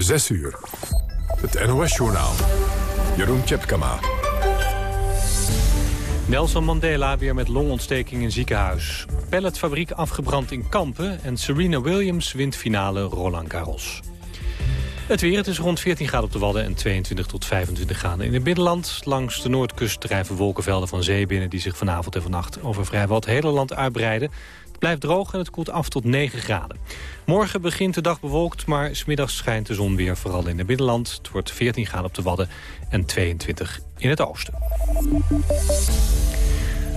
6 uur. Het NOS-journaal. Jeroen Tjepkama. Nelson Mandela weer met longontsteking in ziekenhuis. Pelletfabriek afgebrand in Kampen. En Serena Williams wint finale Roland Garros. Het weer, het is rond 14 graden op de Wadden en 22 tot 25 graden in het binnenland. Langs de noordkust drijven wolkenvelden van zee binnen... die zich vanavond en vannacht over vrijwel het hele land uitbreiden. Blijft droog en het koelt af tot 9 graden. Morgen begint de dag bewolkt, maar smiddags schijnt de zon weer vooral in het binnenland. Het wordt 14 graden op de Wadden en 22 in het oosten.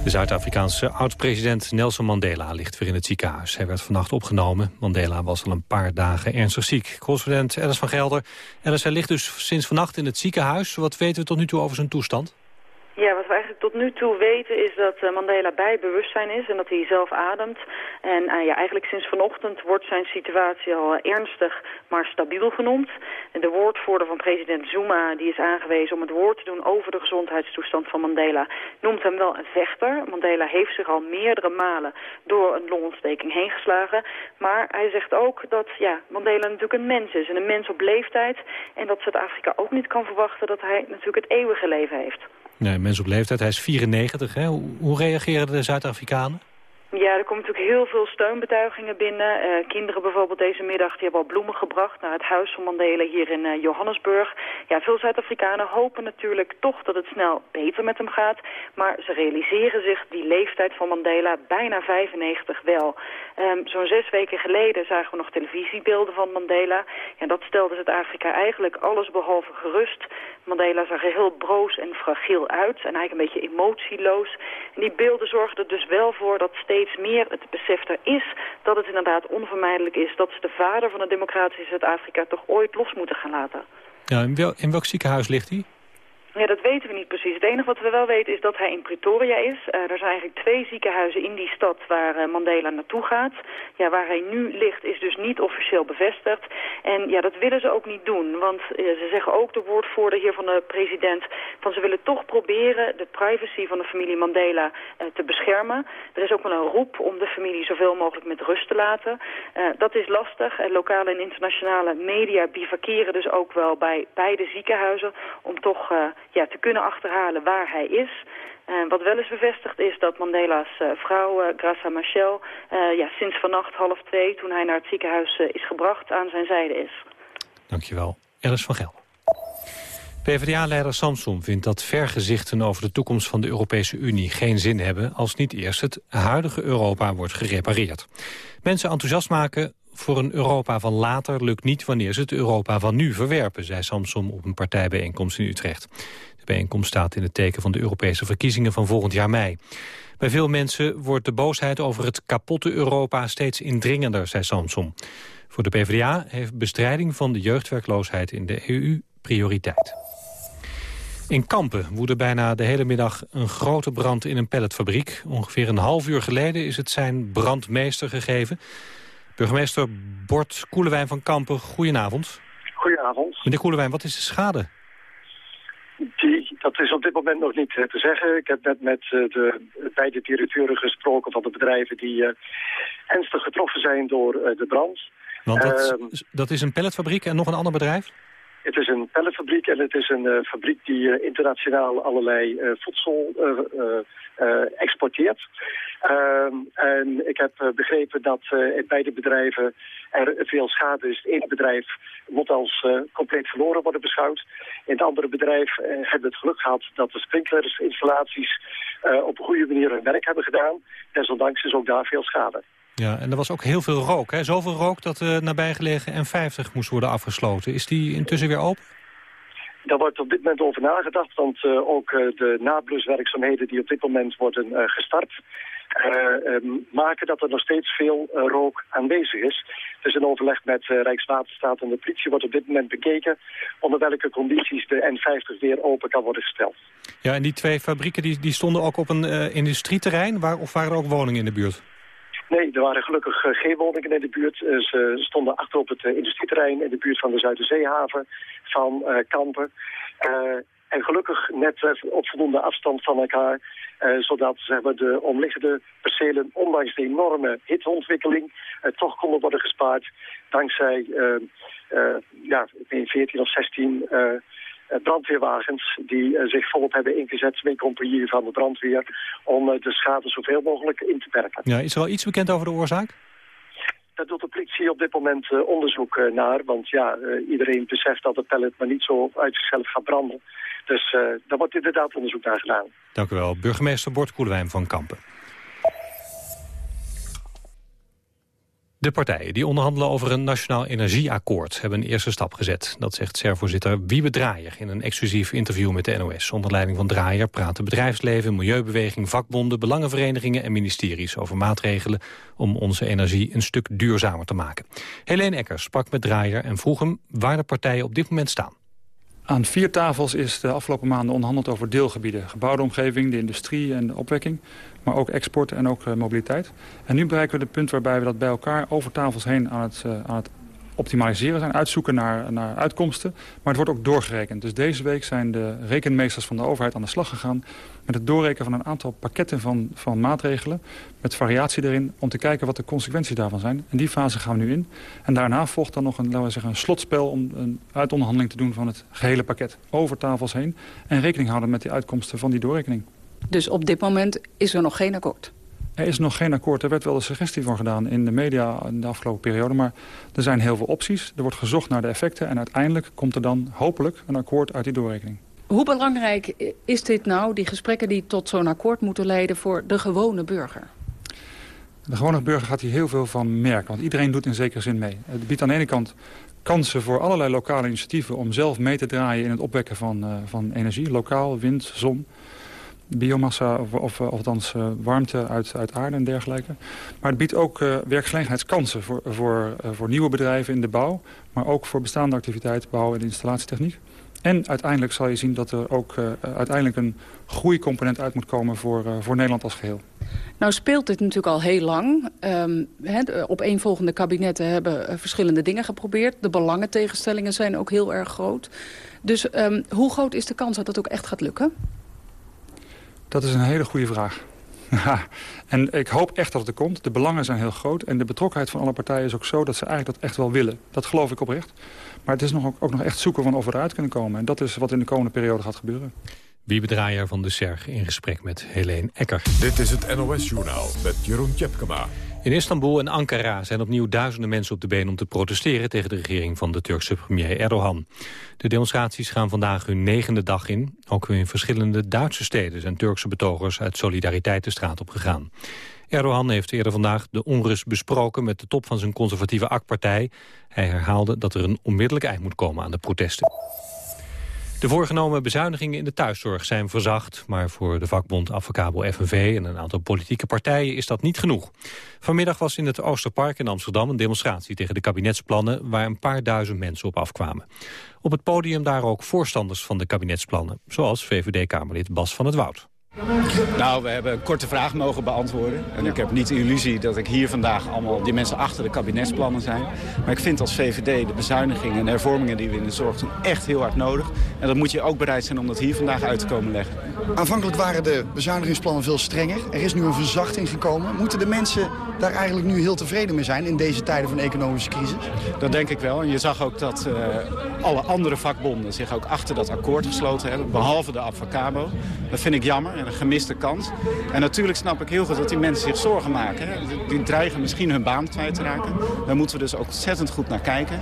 De Zuid-Afrikaanse oud-president Nelson Mandela ligt weer in het ziekenhuis. Hij werd vannacht opgenomen. Mandela was al een paar dagen ernstig ziek. Correspondent Alice van Gelder. Alice, hij ligt dus sinds vannacht in het ziekenhuis. Wat weten we tot nu toe over zijn toestand? Ja, wat eigenlijk tot nu toe weten is dat eh, Mandela bij bewustzijn is en dat hij zelf ademt. En uh, ja, eigenlijk sinds vanochtend wordt zijn situatie al ernstig, maar stabiel genoemd. En de woordvoerder van president Zuma, die is aangewezen om het woord te doen over de gezondheidstoestand van Mandela, noemt hem wel een vechter. Mandela heeft zich al meerdere malen door een longontsteking heen geslagen. Maar hij zegt ook dat ja, Mandela natuurlijk een mens is en een mens op leeftijd. En dat Zuid-Afrika ook niet kan verwachten dat hij natuurlijk het eeuwige leven heeft. Nee, mens op leeftijd. Hij is 94. Hè? Hoe reageren de Zuid-Afrikanen? Ja, er komen natuurlijk heel veel steunbetuigingen binnen. Uh, kinderen bijvoorbeeld deze middag die hebben al bloemen gebracht naar het huis van Mandela hier in uh, Johannesburg. Ja, veel Zuid-Afrikanen hopen natuurlijk toch dat het snel beter met hem gaat. Maar ze realiseren zich die leeftijd van Mandela, bijna 95, wel. Um, Zo'n zes weken geleden zagen we nog televisiebeelden van Mandela. Ja, dat stelde Zuid-Afrika eigenlijk alles behalve gerust. Mandela zag er heel broos en fragiel uit en eigenlijk een beetje emotieloos. En die beelden zorgden dus wel voor dat steeds meer het besef er is dat het inderdaad onvermijdelijk is dat ze de vader van het democratische Zuid-Afrika toch ooit los moeten gaan laten. Ja, in, wel, in welk ziekenhuis ligt hij? Ja, dat weten we niet precies. Het enige wat we wel weten is dat hij in Pretoria is. Uh, er zijn eigenlijk twee ziekenhuizen in die stad waar uh, Mandela naartoe gaat. Ja, waar hij nu ligt is dus niet officieel bevestigd. En ja, dat willen ze ook niet doen. Want uh, ze zeggen ook, de woordvoerder hier van de president... van ze willen toch proberen de privacy van de familie Mandela te beschermen. Er is ook wel een roep om de familie zoveel mogelijk met rust te laten. dat is lastig. En lokale en internationale media bivakeren dus ook wel bij beide ziekenhuizen... om toch ja, te kunnen achterhalen waar hij is. Wat wel eens bevestigd is dat Mandela's uh, vrouw, uh, Graça Machel, ja, sinds vannacht half twee, toen hij naar het ziekenhuis is gebracht, aan zijn zijde is. Dankjewel. Alice van Gelder. PvdA-leider Samson vindt dat vergezichten over de toekomst van de Europese Unie geen zin hebben als niet eerst het huidige Europa wordt gerepareerd. Mensen enthousiast maken voor een Europa van later lukt niet wanneer ze het Europa van nu verwerpen, zei Samsom op een partijbijeenkomst in Utrecht. De bijeenkomst staat in het teken van de Europese verkiezingen van volgend jaar mei. Bij veel mensen wordt de boosheid over het kapotte Europa steeds indringender, zei Samsom. Voor de PvdA heeft bestrijding van de jeugdwerkloosheid in de EU prioriteit. In Kampen woedde bijna de hele middag een grote brand in een pelletfabriek. Ongeveer een half uur geleden is het zijn brandmeester gegeven. Burgemeester Bort Koelewijn van Kampen, goedenavond. Goedenavond. Meneer Koelewijn, wat is de schade? Die, dat is op dit moment nog niet te zeggen. Ik heb net met uh, de beide directeuren gesproken van de bedrijven die uh, ernstig getroffen zijn door uh, de brand. Want dat, ehm, dat is een pelletfabriek en nog een ander bedrijf? Het is een pelletfabriek en het is een uh, fabriek die uh, internationaal allerlei uh, voedsel exporteert. Ehm, en ik heb begrepen dat in beide bedrijven er veel schade is. Het ene bedrijf moet als compleet verloren worden beschouwd. In het andere bedrijf hebben het geluk gehad dat de sprinklersinstallaties op een goede manier hun werk hebben gedaan. Desondanks is ook daar veel schade. Ja, en er was ook heel veel rook. Hè? Zoveel rook dat de nabijgelegen N50 moest worden afgesloten. Is die intussen weer open? Daar wordt op dit moment over nagedacht, want uh, ook uh, de nabluswerkzaamheden die op dit moment worden uh, gestart, um, maken dat er nog steeds veel rook aanwezig is. Dus in overleg met Rijkswaterstaat en de politie wordt op dit moment bekeken onder welke condities de N50 weer open kan worden gesteld. Ja, en die twee fabrieken die, die stonden ook op een industrieterrein, waar, of waren er ook woningen in de buurt? Nee, er waren gelukkig uh, geen woningen in de buurt. Uh, ze stonden achter op het uh, industrieterrein in de buurt van de Zuiderzeehaven van Kampen. en gelukkig net op voldoende afstand van elkaar, zodat zeg de omliggende percelen, ondanks de enorme hitteontwikkeling, toch konden worden gespaard dankzij ja, 14 of 16 brandweerwagens die zich volop hebben ingezet met compagnie van de brandweer om de schade zoveel mogelijk in te perken. Ja, is er al iets bekend over de oorzaak? Daar doet de politie op dit moment uh, onderzoek uh, naar. Want ja, uh, iedereen beseft dat het pellet maar niet zo uit zichzelf gaat branden. Dus daar wordt inderdaad onderzoek naar gedaan. Dank u wel. Burgemeester Bort Koelewijn van Kampen. De partijen die onderhandelen over een nationaal energieakkoord hebben een eerste stap gezet. Dat zegt SER-voorzitter Wiebe Draaier in een exclusief interview met de NOS. Onder leiding van Draaier praten bedrijfsleven, milieubeweging, vakbonden, belangenverenigingen en ministeries over maatregelen om onze energie een stuk duurzamer te maken. Helene Eckers sprak met Draaier en vroeg hem waar de partijen op dit moment staan. Aan vier tafels is de afgelopen maanden onderhandeld over deelgebieden. Gebouwde omgeving, de industrie en de opwekking. Maar ook export en ook uh, mobiliteit. En nu bereiken we het punt waarbij we dat bij elkaar over tafels heen aan het, uh, aan het optimaliseren zijn. Uitzoeken naar, naar uitkomsten. Maar het wordt ook doorgerekend. Dus deze week zijn de rekenmeesters van de overheid aan de slag gegaan... met het doorrekenen van een aantal pakketten van, van maatregelen... met variatie erin, om te kijken wat de consequenties daarvan zijn. En die fase gaan we nu in. En daarna volgt dan nog een, laten we zeggen, een slotspel... om een uitonderhandeling te doen van het gehele pakket. Over tafels heen. En rekening houden met die uitkomsten van die doorrekening. Dus op dit moment is er nog geen akkoord? Er is nog geen akkoord. Er werd wel de suggestie van gedaan in de media in de afgelopen periode. Maar er zijn heel veel opties. Er wordt gezocht naar de effecten. En uiteindelijk komt er dan hopelijk een akkoord uit die doorrekening. Hoe belangrijk is dit nou, die gesprekken die tot zo'n akkoord moeten leiden... voor de gewone burger? De gewone burger gaat hier heel veel van merken. Want iedereen doet in zekere zin mee. Het biedt aan de ene kant kansen voor allerlei lokale initiatieven... om zelf mee te draaien in het opwekken van, uh, van energie. Lokaal, wind, zon biomassa of, of, of althans uh, warmte uit, uit aarde en dergelijke. Maar het biedt ook uh, werkgelegenheidskansen voor, voor, voor nieuwe bedrijven in de bouw. Maar ook voor bestaande activiteiten, bouw en installatietechniek. En uiteindelijk zal je zien dat er ook uiteindelijk een groeicomponent uit moet komen voor, voor Nederland als geheel. Nou speelt dit natuurlijk al heel lang. Um, he, opeenvolgende kabinetten hebben verschillende dingen geprobeerd. De belangentegenstellingen zijn ook heel erg groot. Dus um, hoe groot is de kans dat dat ook echt gaat lukken? Dat is een hele goede vraag. en ik hoop echt dat het er komt. De belangen zijn heel groot. En de betrokkenheid van alle partijen is ook zo dat ze eigenlijk dat echt wel willen. Dat geloof ik oprecht. Maar het is nog, ook nog echt zoeken van of we eruit kunnen komen. En dat is wat in de komende periode gaat gebeuren. Wie bedraaier van de SERG in gesprek met Helene Ecker. Dit is het NOS-journaal met Jeroen Tjepkema. In Istanbul en Ankara zijn opnieuw duizenden mensen op de been om te protesteren tegen de regering van de Turkse premier Erdogan. De demonstraties gaan vandaag hun negende dag in. Ook in verschillende Duitse steden zijn Turkse betogers uit solidariteit de straat op gegaan. Erdogan heeft eerder vandaag de onrust besproken met de top van zijn conservatieve AK-partij. Hij herhaalde dat er een onmiddellijk eind moet komen aan de protesten. De voorgenomen bezuinigingen in de thuiszorg zijn verzacht... maar voor de vakbond Advocabo FNV en een aantal politieke partijen is dat niet genoeg. Vanmiddag was in het Oosterpark in Amsterdam een demonstratie tegen de kabinetsplannen... waar een paar duizend mensen op afkwamen. Op het podium daar ook voorstanders van de kabinetsplannen... zoals VVD-Kamerlid Bas van het Woud. Nou, we hebben een korte vraag mogen beantwoorden. En ik heb niet de illusie dat ik hier vandaag allemaal die mensen achter de kabinetsplannen zijn. Maar ik vind als VVD de bezuinigingen en hervormingen die we in de zorg doen echt heel hard nodig. En dan moet je ook bereid zijn om dat hier vandaag uit te komen leggen. Aanvankelijk waren de bezuinigingsplannen veel strenger. Er is nu een verzachting gekomen. Moeten de mensen daar eigenlijk nu heel tevreden mee zijn in deze tijden van economische crisis? Dat denk ik wel. En je zag ook dat uh, alle andere vakbonden zich ook achter dat akkoord gesloten hebben. Behalve de Avocabo. Dat vind ik jammer en een gemiste kans. En natuurlijk snap ik heel goed dat die mensen zich zorgen maken. Hè. Die dreigen misschien hun baan kwijt te raken. Daar moeten we dus ook ontzettend goed naar kijken.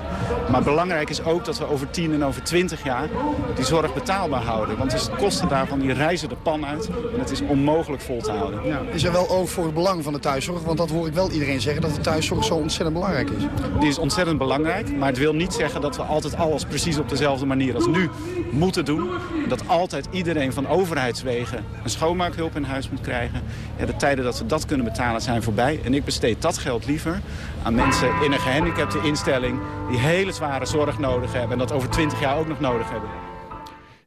Maar belangrijk is ook dat we over 10 en over 20 jaar die zorg betaalbaar houden. Want dus de kosten daarvan die reizen de pan uit. En het is onmogelijk vol te houden. Ja. Is er wel oog voor het belang van de thuiszorg? Want dat hoor ik wel iedereen zeggen, dat de thuiszorg zo ontzettend belangrijk is. Die is ontzettend belangrijk. Maar het wil niet zeggen dat we altijd alles precies op dezelfde manier als nu moeten doen. Dat altijd iedereen van overheidswegen een schoonmaakhulp in huis moet krijgen. Ja, de tijden dat we dat kunnen betalen zijn voorbij. En ik besteed dat geld liever aan mensen in een gehandicapte instelling... die hele zware zorg nodig hebben en dat over 20 jaar ook nog nodig hebben.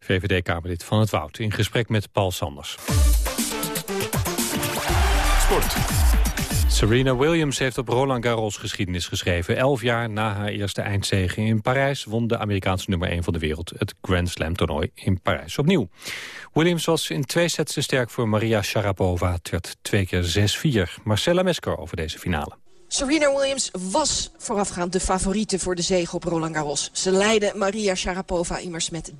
VVD-Kamerlid van het Woud in gesprek met Paul Sanders. Sport. Serena Williams heeft op Roland Garros geschiedenis geschreven. Elf jaar na haar eerste eindzege in Parijs... won de Amerikaanse nummer 1 van de wereld het Grand Slam toernooi in Parijs opnieuw. Williams was in twee sets te sterk voor Maria Sharapova. Het werd twee keer 6-4. Marcella Mesker over deze finale. Serena Williams was voorafgaand de favoriete voor de zege op Roland Garros. Ze leidde Maria Sharapova immers met 13-2.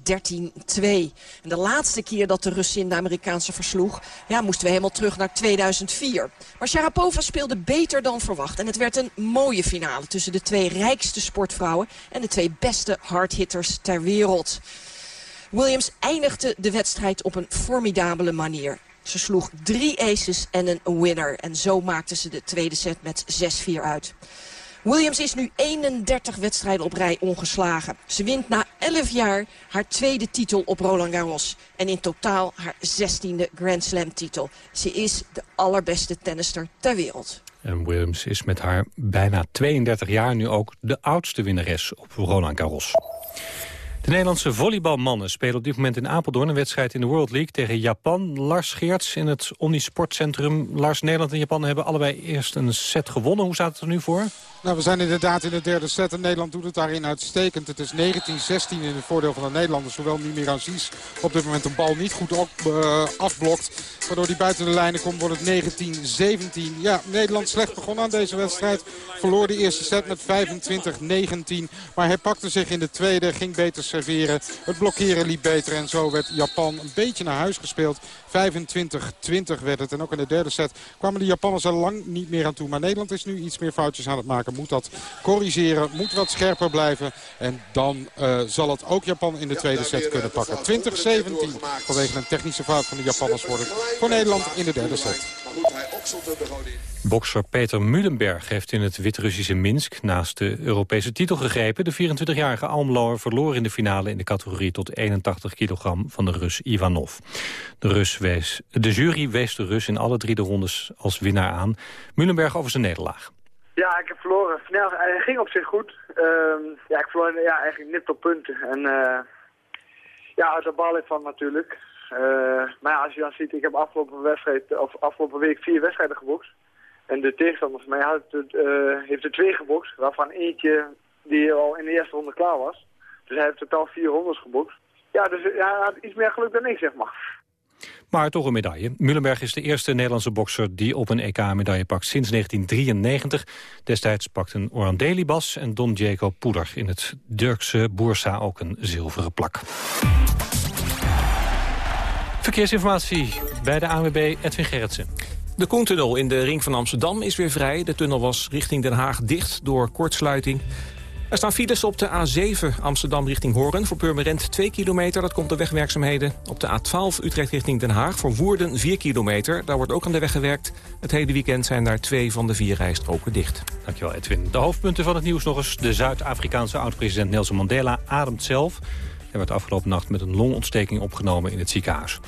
En de laatste keer dat de Russin de Amerikaanse versloeg... Ja, moesten we helemaal terug naar 2004. Maar Sharapova speelde beter dan verwacht. En het werd een mooie finale tussen de twee rijkste sportvrouwen... en de twee beste hardhitters ter wereld. Williams eindigde de wedstrijd op een formidabele manier. Ze sloeg drie aces en een winner. En zo maakte ze de tweede set met 6-4 uit. Williams is nu 31 wedstrijden op rij ongeslagen. Ze wint na 11 jaar haar tweede titel op Roland Garros. En in totaal haar 16e Grand Slam titel. Ze is de allerbeste tennister ter wereld. En Williams is met haar bijna 32 jaar nu ook de oudste winnares op Roland Garros. De Nederlandse volleybalmannen spelen op dit moment in Apeldoorn... een wedstrijd in de World League tegen Japan. Lars Geerts in het Omnisportcentrum. Lars, Nederland en Japan hebben allebei eerst een set gewonnen. Hoe staat het er nu voor? Nou, we zijn inderdaad in de derde set en Nederland doet het daarin uitstekend. Het is 19-16 in het voordeel van de Nederlanders. Hoewel Mimir Aziz op dit moment de bal niet goed uh, afblokt. Waardoor die buiten de lijnen komt, wordt het 19-17. Ja, Nederland slecht begonnen aan deze wedstrijd. Verloor de eerste set met 25-19. Maar hij pakte zich in de tweede, ging beter serveren. Het blokkeren liep beter en zo werd Japan een beetje naar huis gespeeld. 25-20 werd het. En ook in de derde set kwamen de Japanners er lang niet meer aan toe. Maar Nederland is nu iets meer foutjes aan het maken. Moet dat corrigeren, moet wat scherper blijven. En dan uh, zal het ook Japan in de tweede set kunnen pakken. 20-17 vanwege een technische fout van de Japanners wordt het voor Nederland in de derde set. Bokser Peter Mulenberg heeft in het Wit-Russische Minsk naast de Europese titel gegrepen. De 24-jarige Almloer verloor in de finale in de categorie tot 81 kilogram van de Rus Ivanov. De, Rus wees, de jury wees de Rus in alle drie de rondes als winnaar aan. Mulenberg over zijn nederlaag. Ja, ik heb verloren. Snel, hij ging op zich goed. Uh, ja, ik verloor ja, eigenlijk nipt op punten. En uh, ja, uit de bal van natuurlijk. Uh, maar ja, als je dan ziet, ik heb afgelopen, wedstrijd, of afgelopen week vier wedstrijden gebokst. En de tegenstander van mij had het, uh, heeft er twee gebokst, waarvan eentje die al in de eerste ronde klaar was. Dus hij heeft totaal vier rondes gebokst. Ja, dus hij had iets meer geluk dan ik, zeg maar. Maar toch een medaille. Mullenberg is de eerste Nederlandse bokser die op een EK-medaille pakt sinds 1993. Destijds pakten Oran Delibas en Don Diego Poeder in het Dirkse Boersa ook een zilveren plak. Verkeersinformatie bij de ANWB Edwin Gerritsen. De Koentunnel in de ring van Amsterdam is weer vrij. De tunnel was richting Den Haag dicht door kortsluiting. Er staan files op de A7 Amsterdam richting Hoorn. Voor Purmerend 2 kilometer, dat komt de wegwerkzaamheden. Op de A12 Utrecht richting Den Haag voor Woerden 4 kilometer. Daar wordt ook aan de weg gewerkt. Het hele weekend zijn daar twee van de vier rijstroken dicht. Dankjewel Edwin. De hoofdpunten van het nieuws nog eens. De Zuid-Afrikaanse oud-president Nelson Mandela ademt zelf. Hij werd afgelopen nacht met een longontsteking opgenomen in het ziekenhuis.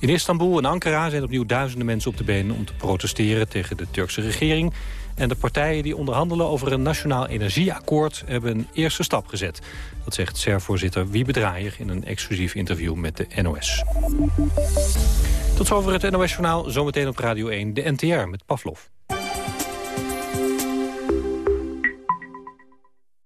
In Istanbul en Ankara zijn opnieuw duizenden mensen op de benen... om te protesteren tegen de Turkse regering. En de partijen die onderhandelen over een nationaal energieakkoord... hebben een eerste stap gezet. Dat zegt SER-voorzitter Wiebe Draaier... in een exclusief interview met de NOS. Tot zover het NOS-journaal. Zometeen op Radio 1 de NTR met Pavlov.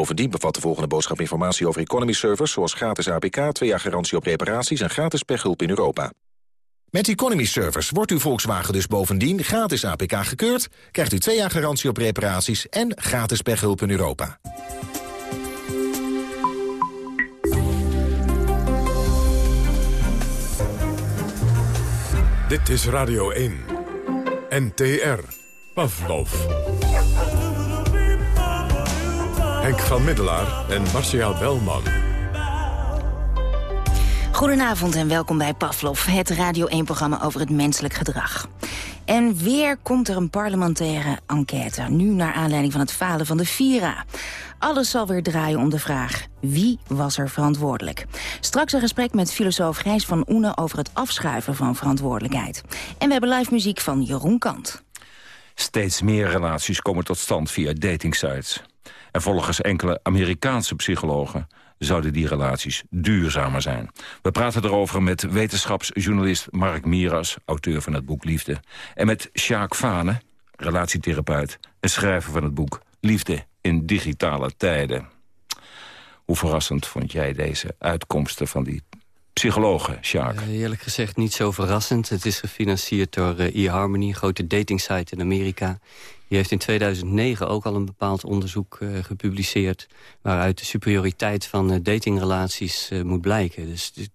Bovendien bevat de volgende boodschap informatie over economy servers... zoals gratis APK, twee jaar garantie op reparaties en gratis pechhulp in Europa. Met Economy Servers wordt uw Volkswagen dus bovendien gratis APK gekeurd... krijgt u twee jaar garantie op reparaties en gratis pechhulp in Europa. Dit is Radio 1. NTR. Pavlov. Henk van Middelaar en Marcia Belman. Goedenavond en welkom bij Pavlov, het Radio 1-programma over het menselijk gedrag. En weer komt er een parlementaire enquête, nu naar aanleiding van het falen van de Vira. Alles zal weer draaien om de vraag, wie was er verantwoordelijk? Straks een gesprek met filosoof Gijs van Oene over het afschuiven van verantwoordelijkheid. En we hebben live muziek van Jeroen Kant. Steeds meer relaties komen tot stand via datingsites. En volgens enkele Amerikaanse psychologen zouden die relaties duurzamer zijn. We praten erover met wetenschapsjournalist Mark Miras... auteur van het boek Liefde. En met Sjaak Vane, relatietherapeut... en schrijver van het boek Liefde in digitale tijden. Hoe verrassend vond jij deze uitkomsten van die psychologen, Sjaak? Uh, eerlijk gezegd niet zo verrassend. Het is gefinancierd door uh, eHarmony, een grote datingsite in Amerika. Die heeft in 2009 ook al een bepaald onderzoek uh, gepubliceerd... waaruit de superioriteit van uh, datingrelaties uh, moet blijken. Dus, dus,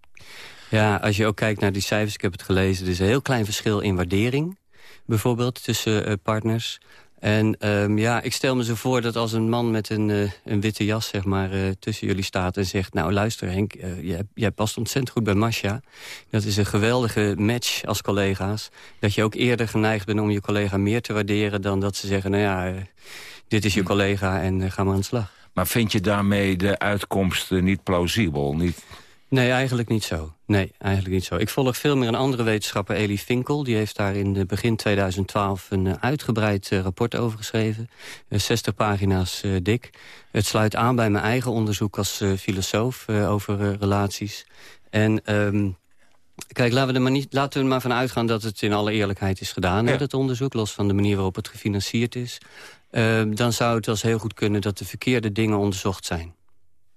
ja, als je ook kijkt naar die cijfers, ik heb het gelezen... er is een heel klein verschil in waardering, bijvoorbeeld, tussen partners... En um, ja, ik stel me zo voor dat als een man met een, uh, een witte jas zeg maar, uh, tussen jullie staat en zegt... nou luister Henk, uh, jij, jij, past ontzettend goed bij Masha. Dat is een geweldige match als collega's. Dat je ook eerder geneigd bent om je collega meer te waarderen... dan dat ze zeggen, nou ja, dit is je collega en ga maar aan de slag. Maar vind je daarmee de uitkomsten niet plausibel? Niet... Nee, eigenlijk niet zo. Nee, eigenlijk niet zo. Ik volg veel meer een andere wetenschapper, Elie Finkel. Die heeft daar in begin 2012 een uh, uitgebreid uh, rapport over geschreven. Uh, 60 pagina's dik. Het sluit aan bij mijn eigen onderzoek als filosoof over relaties. En... Um, Kijk, laten we, er maar niet, laten we er maar van uitgaan dat het in alle eerlijkheid is gedaan, ja. dat onderzoek, los van de manier waarop het gefinancierd is. Uh, dan zou het wel eens heel goed kunnen dat de verkeerde dingen onderzocht zijn.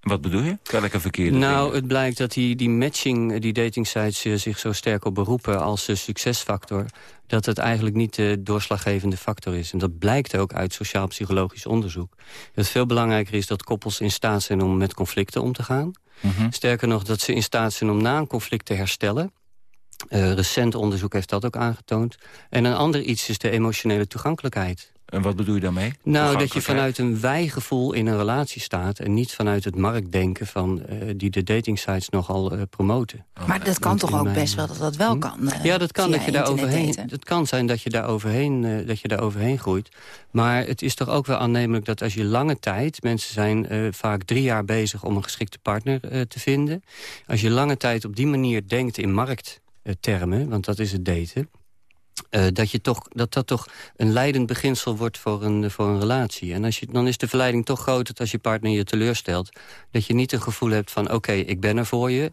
Wat bedoel je? Welke verkeerde Nou, dingen? het blijkt dat die, die matching, die datingsites uh, zich zo sterk op beroepen als uh, succesfactor... dat het eigenlijk niet de doorslaggevende factor is. En dat blijkt ook uit sociaal-psychologisch onderzoek. Dat het veel belangrijker is dat koppels in staat zijn om met conflicten om te gaan. Mm -hmm. Sterker nog, dat ze in staat zijn om na een conflict te herstellen. Uh, recent onderzoek heeft dat ook aangetoond. En een ander iets is de emotionele toegankelijkheid. En wat bedoel je daarmee? Nou, dat je vanuit een wijgevoel in een relatie staat... en niet vanuit het marktdenken van, uh, die de datingsites nogal uh, promoten. Maar dat kan toch ook mijn... best wel dat dat wel kan? Uh, ja, dat kan, dat je daar overheen, het kan zijn dat je, daar overheen, dat je daar overheen groeit. Maar het is toch ook wel aannemelijk dat als je lange tijd... mensen zijn vaak drie jaar bezig om een geschikte partner te vinden... als je lange tijd op die manier denkt in markttermen... want dat is het daten... Uh, dat, je toch, dat dat toch een leidend beginsel wordt voor een, voor een relatie. En als je, dan is de verleiding toch groot dat als je partner je teleurstelt... dat je niet een gevoel hebt van oké, ik ben er voor je...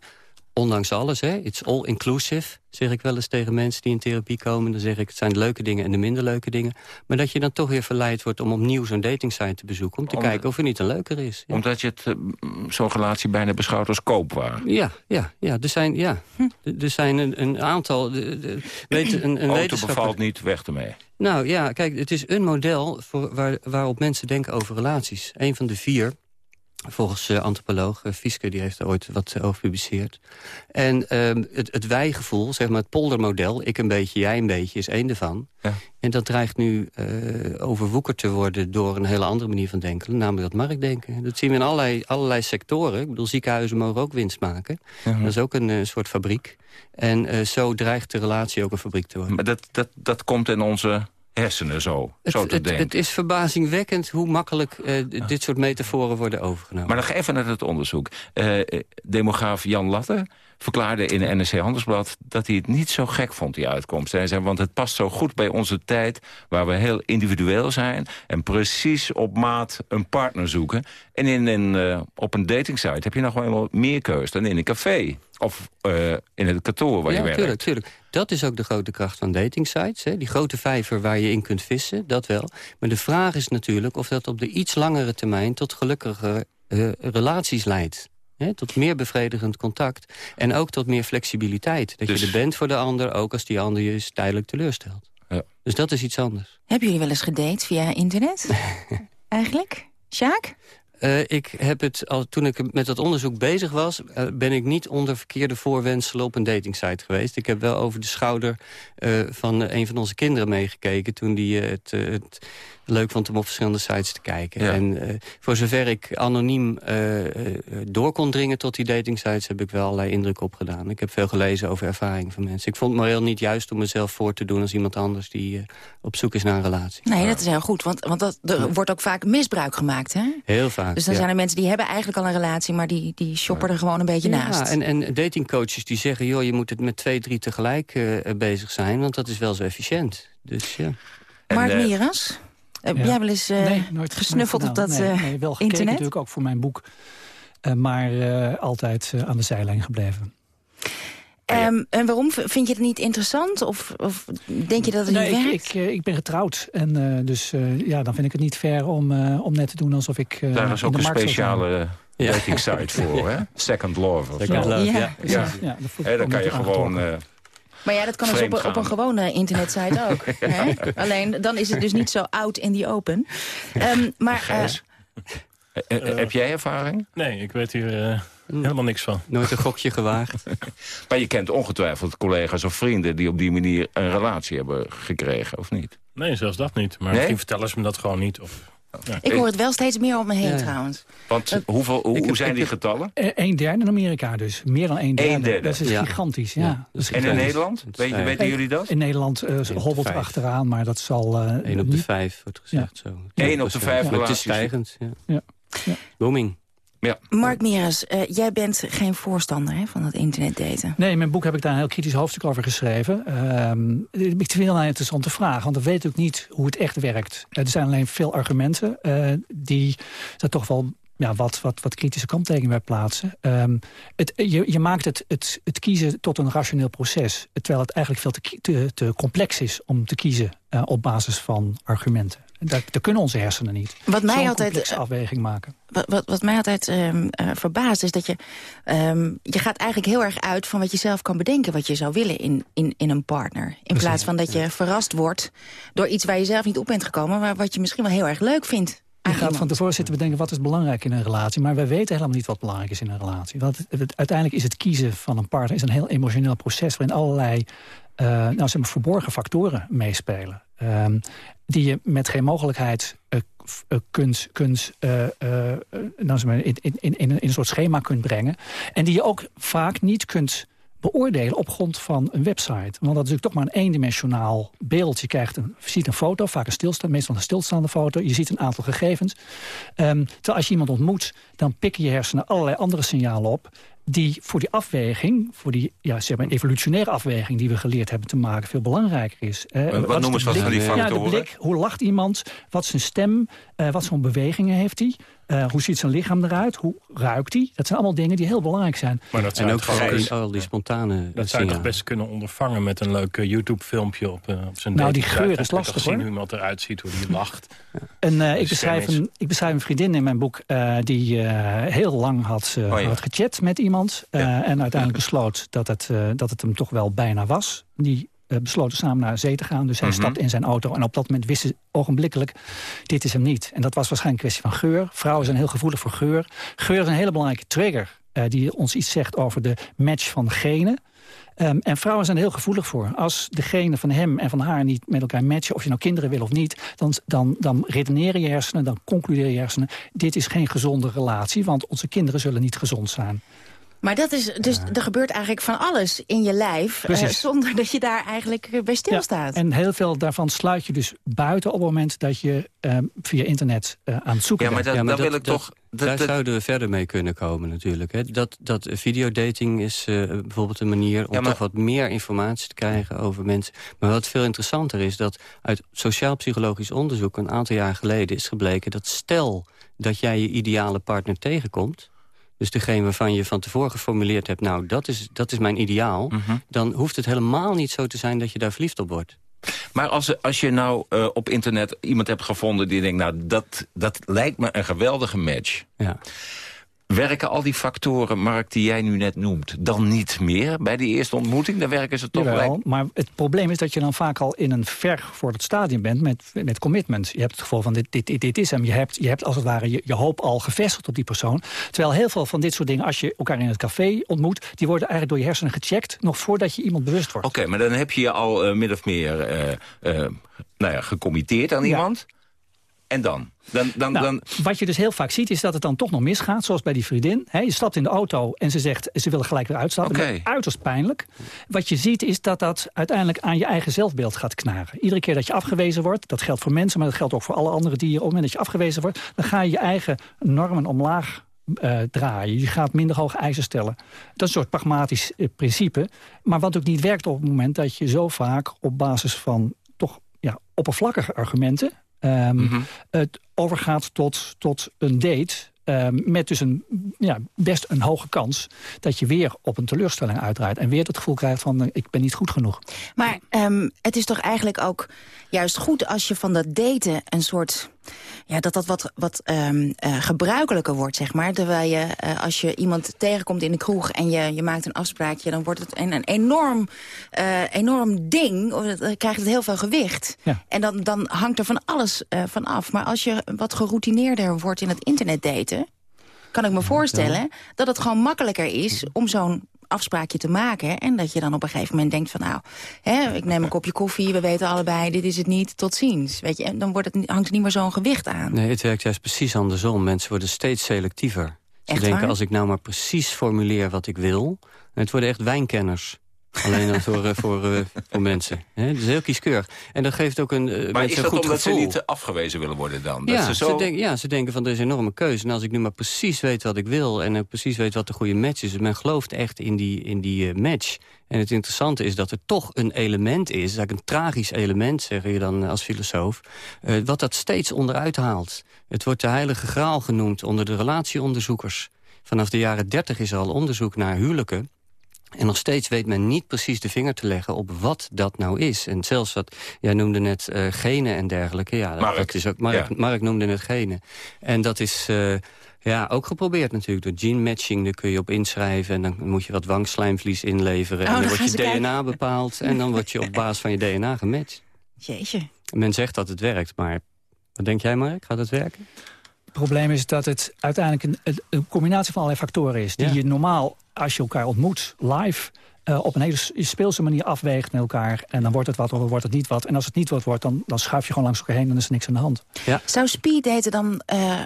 ondanks alles, hè, it's all inclusive, zeg ik wel eens tegen mensen die in therapie komen. Dan zeg ik, het zijn de leuke dingen en de minder leuke dingen. Maar dat je dan toch weer verleid wordt om opnieuw zo'n datingsite te bezoeken... om te om, kijken of er niet een leuker is. Ja. Omdat je het uh, zo'n relatie bijna beschouwt als koopwaar. Ja, ja, ja. Er zijn, ja, er zijn een, een aantal... De, de, weet, een, een Auto bevalt niet, weg ermee. Nou ja, kijk, het is een model voor, waar, waarop mensen denken over relaties. Een van de vier Volgens uh, antropoloog uh, Fieske, die heeft er ooit wat uh, over gepubliceerd. En uh, het, het wijgevoel, zeg maar het poldermodel... ik een beetje, jij een beetje, is één ervan. Ja. En dat dreigt nu overwoekerd te worden... door een hele andere manier van denken, namelijk dat marktdenken. Dat zien we in allerlei, allerlei sectoren. Ik bedoel, ziekenhuizen mogen ook winst maken. -huh. Dat is ook een soort fabriek. En zo dreigt de relatie ook een fabriek te worden. Maar dat, dat, dat komt in onze hersenen zo, het, zo te het, denken. Het is verbazingwekkend hoe makkelijk uh, ja. dit soort metaforen worden overgenomen. Maar nog even naar het onderzoek. Uh, demograaf Jan Latte verklaarde in de NRC Handelsblad... dat hij het niet zo gek vond, die uitkomst. Hij zei, want het past zo goed bij onze tijd... waar we heel individueel zijn... en precies op maat een partner zoeken. En in, in, uh, op een datingsite heb je nog wel meer keus dan in een café. Of uh, in het kantoor waar ja, je werkt. Tuurlijk, tuurlijk. Dat is ook de grote kracht van datingsites. Hè? Die grote vijver waar je in kunt vissen, dat wel. Maar de vraag is natuurlijk of dat op de iets langere termijn... tot gelukkige uh, relaties leidt. He, tot meer bevredigend contact. En ook tot meer flexibiliteit. Dat dus... je er bent voor de ander, ook als die ander je tijdelijk teleurstelt. Ja. Dus dat is iets anders. Hebben jullie wel eens gedate via internet? Eigenlijk? Sjaak? Uh, ik heb het al, toen ik met dat onderzoek bezig was... Uh, ben ik niet onder verkeerde voorwenselen op een datingsite geweest. Ik heb wel over de schouder uh, van een van onze kinderen meegekeken... toen die het, het leuk vond om op verschillende sites te kijken. En uh, voor zover ik anoniem uh, door kon dringen tot die datingsites... heb ik wel allerlei indruk opgedaan. Ik heb veel gelezen over ervaring van mensen. Ik vond het moreel niet juist om mezelf voor te doen... als iemand anders die uh, op zoek is naar een relatie. Nee, dat is heel goed. Want, want dat, er wordt ook vaak misbruik gemaakt, hè? Heel vaak, Dus dan ja. zijn er mensen die hebben eigenlijk al een relatie... maar die, die shoppen er gewoon een beetje ja, naast. En, en datingcoaches die zeggen... joh, je moet het met twee, drie tegelijk bezig zijn... want dat is wel zo efficiënt. Dus ja. Mark Mieras? Heb jij wel eens uh, nee, nooit, gesnuffeld nooit op dat nee, nee, wel gekeken internet? natuurlijk ook voor mijn boek. Uh, maar altijd aan de zijlijn gebleven. Um, en waarom? Vind je het niet interessant? Of, of denk je dat het nee, niet ik, werkt? Ik, ik, ben getrouwd. En uh, dus uh, ja, dan vind ik het niet fair om, uh, om net te doen alsof ik uh, Daar is ook een speciale dating site voor, hè? Second Love. Of Second zo. Love, ja. ja. ja. ja Hey, dan kan je gewoon... Maar ja, dat kan dus op, op, een gewone internetsite ook. hè? Alleen, dan is het dus niet zo out in the open. Um, maar... Uh, uh, heb jij ervaring? Nee, ik weet hier uh, helemaal niks van. Nooit een gokje gewaagd. maar je kent ongetwijfeld collega's of vrienden... die op die manier een relatie hebben gekregen, of niet? Nee, zelfs dat niet. Maar nee? misschien vertellen ze me dat gewoon niet. Of, ja. Ik hoor het wel steeds meer om me heen, ja. trouwens. Want uh, hoeveel, hoe, hoe zijn die getallen? Een derde in Amerika dus. Meer dan een derde. Een derde. Dat is ja. gigantisch, ja. ja. Dat is en in Nederland? Weet, weten jullie dat? In Nederland uh, hobbelt er achteraan, maar dat zal... Uh, Eén op de vijf wordt gezegd zo. Eén op de vijf relaties. Het is stijgend, ja. ja. Booming. Ja. Mark Mieres, uh, jij bent geen voorstander hè, van dat internetdaten. Nee, in mijn boek heb ik daar een heel kritisch hoofdstuk over geschreven. Uh, ik vind het een interessante vraag, want we weten ook niet hoe het echt werkt. Er zijn alleen veel argumenten uh, die daar toch wel ja, wat, wat, wat kritische kanttekeningen bij plaatsen. Um, het, je, je maakt het, het, het kiezen tot een rationeel proces. Terwijl het eigenlijk veel te, te, te complex is om te kiezen uh, op basis van argumenten. Dat, dat kunnen onze hersenen niet. Wat mij altijd complexe afweging maken. Wat, wat, wat mij altijd um, uh, verbaast is dat je... Um, je gaat eigenlijk heel erg uit van wat je zelf kan bedenken... wat je zou willen in, in, in een partner. In Precies, plaats van dat je ja. verrast wordt door iets waar je zelf niet op bent gekomen... maar wat je misschien wel heel erg leuk vindt. Je gaat van tevoren zitten bedenken wat is belangrijk in een relatie. Maar wij weten helemaal niet wat belangrijk is in een relatie. Want uiteindelijk is het kiezen van een partner is een heel emotioneel proces... waarin allerlei uh, nou, zeg maar, verborgen factoren meespelen. Um, die je met geen mogelijkheid uh, kunt, nou, in, in, in, in, een soort schema kunt brengen. En die je ook vaak niet kunt beoordelen op grond van een website. Want dat is natuurlijk toch maar een eendimensionaal beeld. Je krijgt een, je ziet een foto, vaak een stilstaande, meestal een stilstaande foto. Je ziet een aantal gegevens. Um, terwijl als je iemand ontmoet, dan pikken je hersenen allerlei andere signalen op die voor die afweging, voor die ja, zeg maar, evolutionaire afweging... die we geleerd hebben te maken, veel belangrijker is. Wat wat noemen ze wat van die factoren? Ja, de blik, hoe lacht iemand, wat zijn stem, uh, wat voor bewegingen heeft hij... Uh, hoe ziet zijn lichaam eruit? Hoe ruikt hij? Dat zijn allemaal dingen die heel belangrijk zijn. Maar dat en ook gewoon al die spontane Dat zou je toch best kunnen ondervangen met een leuk uh, YouTube-filmpje op, uh, op zijn Nou, die geur is lastig, hoor. zien hoe iemand eruit ziet, hoe die lacht. Ja. En ik, beschrijf een, ik beschrijf een vriendin in mijn boek... die heel lang had, oh, ja. had gechat met iemand. Ja. En uiteindelijk besloot dat het, dat het hem toch wel bijna was. Die besloten samen naar zee te gaan. Dus hij mm -hmm. stapt in zijn auto en op dat moment wist ze ogenblikkelijk... dit is hem niet. En dat was waarschijnlijk een kwestie van geur. Vrouwen zijn heel gevoelig voor geur. Geur is een hele belangrijke trigger... Uh, die ons iets zegt over de match van genen. Um, en vrouwen zijn er heel gevoelig voor. Als de genen van hem en van haar niet met elkaar matchen... of je nou kinderen wil of niet... dan, dan, dan redeneren je hersenen, dan concluderen je hersenen... dit is geen gezonde relatie, want onze kinderen zullen niet gezond zijn. Maar dat is dus, er gebeurt eigenlijk van alles in je lijf... Uh, zonder dat je daar eigenlijk bij stilstaat. Ja, en heel veel daarvan sluit je dus buiten op het moment... dat je uh, via internet uh, aan het zoeken ja, maar bent. Dat, ja, maar dat, wil ik dat, toch... Dat, daar zouden we verder mee kunnen komen natuurlijk. Hè. Dat, dat videodating is bijvoorbeeld een manier... om ja, maar... toch wat meer informatie te krijgen over mensen. Maar wat veel interessanter is... dat uit sociaal-psychologisch onderzoek... een aantal jaar geleden is gebleken dat stel dat jij je ideale partner tegenkomt... Dus degene waarvan je van tevoren geformuleerd hebt... nou, dat is, dat is mijn ideaal... Mm -hmm. dan hoeft het helemaal niet zo te zijn dat je daar verliefd op wordt. Maar als, als je nou uh, op internet iemand hebt gevonden die denkt... nou, dat, dat lijkt me een geweldige match... Ja. Werken al die factoren, Mark, die jij nu net noemt... dan niet meer bij die eerste ontmoeting? Dan werken ze toch Jawel, gelijk? maar het probleem is dat je dan vaak al in een ver voor het stadium bent... met, met commitment. Je hebt het gevoel van dit, dit, dit, dit is hem. Je hebt, je hebt als het ware je, je hoop al gevestigd op die persoon. Terwijl heel veel van dit soort dingen, als je elkaar in het café ontmoet... die worden eigenlijk door je hersenen gecheckt... nog voordat je iemand bewust wordt. Oké, okay, maar dan heb je je al uh, min of meer uh, uh, nou ja, gecommitteerd aan ja. iemand... En dan? Dan, dan, Nou, dan... Wat je dus heel vaak ziet, is dat het dan toch nog misgaat. Zoals bij die vriendin. Je stapt in de auto en ze zegt, ze willen gelijk weer uitstappen. Is uiterst pijnlijk. Wat je ziet, is dat dat uiteindelijk aan je eigen zelfbeeld gaat knagen. Iedere keer dat je afgewezen wordt, dat geldt voor mensen... maar dat geldt ook voor alle andere dieren. Op het moment dat je afgewezen wordt, dan ga je je eigen normen omlaag eh, draaien. Je gaat minder hoge eisen stellen. Dat is een soort pragmatisch eh, principe. Maar wat ook niet werkt op het moment dat je zo vaak... op basis van toch ja, oppervlakkige argumenten... ehm, het overgaat tot, tot een date... ehm, met dus een, ja, best een hoge kans dat je weer op een teleurstelling uitdraait. En weer het gevoel krijgt van eh, ik ben niet goed genoeg. Maar ehm, het is toch eigenlijk ook juist goed als je van dat daten een soort... Ja, dat dat wat, wat ehm, eh, gebruikelijker wordt, zeg maar. Terwijl je, eh, als je iemand tegenkomt in de kroeg en je, je maakt een afspraakje... dan wordt het een, een enorm, eh, enorm ding, of het- dan krijgt het heel veel gewicht. Ja. En dan, dan hangt er van alles van af. Maar als je wat geroutineerder wordt in het internet daten... kan ik me voorstellen dat het gewoon makkelijker is om zo'n afspraakje te maken. En dat je dan op een gegeven moment denkt van nou, hè, ik neem een kopje koffie, we weten allebei, dit is het niet, tot ziens. Weet je, en dan wordt het, niet- hangt er niet meer zo'n gewicht aan. Nee, het werkt juist precies andersom. Mensen worden steeds selectiever. Ze Echt denken, waar? als ik nou maar precies formuleer wat ik wil... het worden echt wijnkenners. Alleen dan voor, eh, voor, eh, voor mensen. Hè? Dus heel kieskeurig. En dat geeft ook een, eh, Maar is dat omdat gevoel. ze niet afgewezen willen worden dan? Dat Ja ze ze zo... denken, ja, ze denken van er is een enorme keuze. En als ik nu maar precies weet wat ik wil en ik precies weet wat de goede match is... men gelooft echt in die, in die match. En het interessante is dat er toch een element is... eigenlijk een tragisch element, zeg je dan als filosoof... wat dat steeds onderuit haalt. Het wordt de heilige graal genoemd onder de relatieonderzoekers. Vanaf de jaren 30 is er al onderzoek naar huwelijken... En nog steeds weet men niet precies de vinger te leggen op wat dat nou is. En zelfs wat, jij noemde net eh, genen en dergelijke. Ja, dat- Mark. dat is ook, Mark, Ja. Mark noemde net genen. En dat is eh, ja, ook geprobeerd natuurlijk. Door gene matching, daar kun je op inschrijven... en dan moet je wat wangslijmvlies inleveren. Oh, en dan dan wordt je DNA kijken. bepaald... en dan word je op basis van je DNA gematcht. Jeetje. Men zegt dat het werkt, maar wat denk jij Mark? Gaat het werken? Het probleem is dat het uiteindelijk een, een- een combinatie van allerlei factoren is... die Ja. je normaal, als je elkaar ontmoet, live... eh, op een hele speelse manier afweegt met elkaar. En dan wordt het wat of dan wordt het niet wat. En als het niet wat wordt, dan, dan schuif je gewoon langs elkaar heen... en dan is er niks aan de hand. Zou speeddaten dan eh, eh,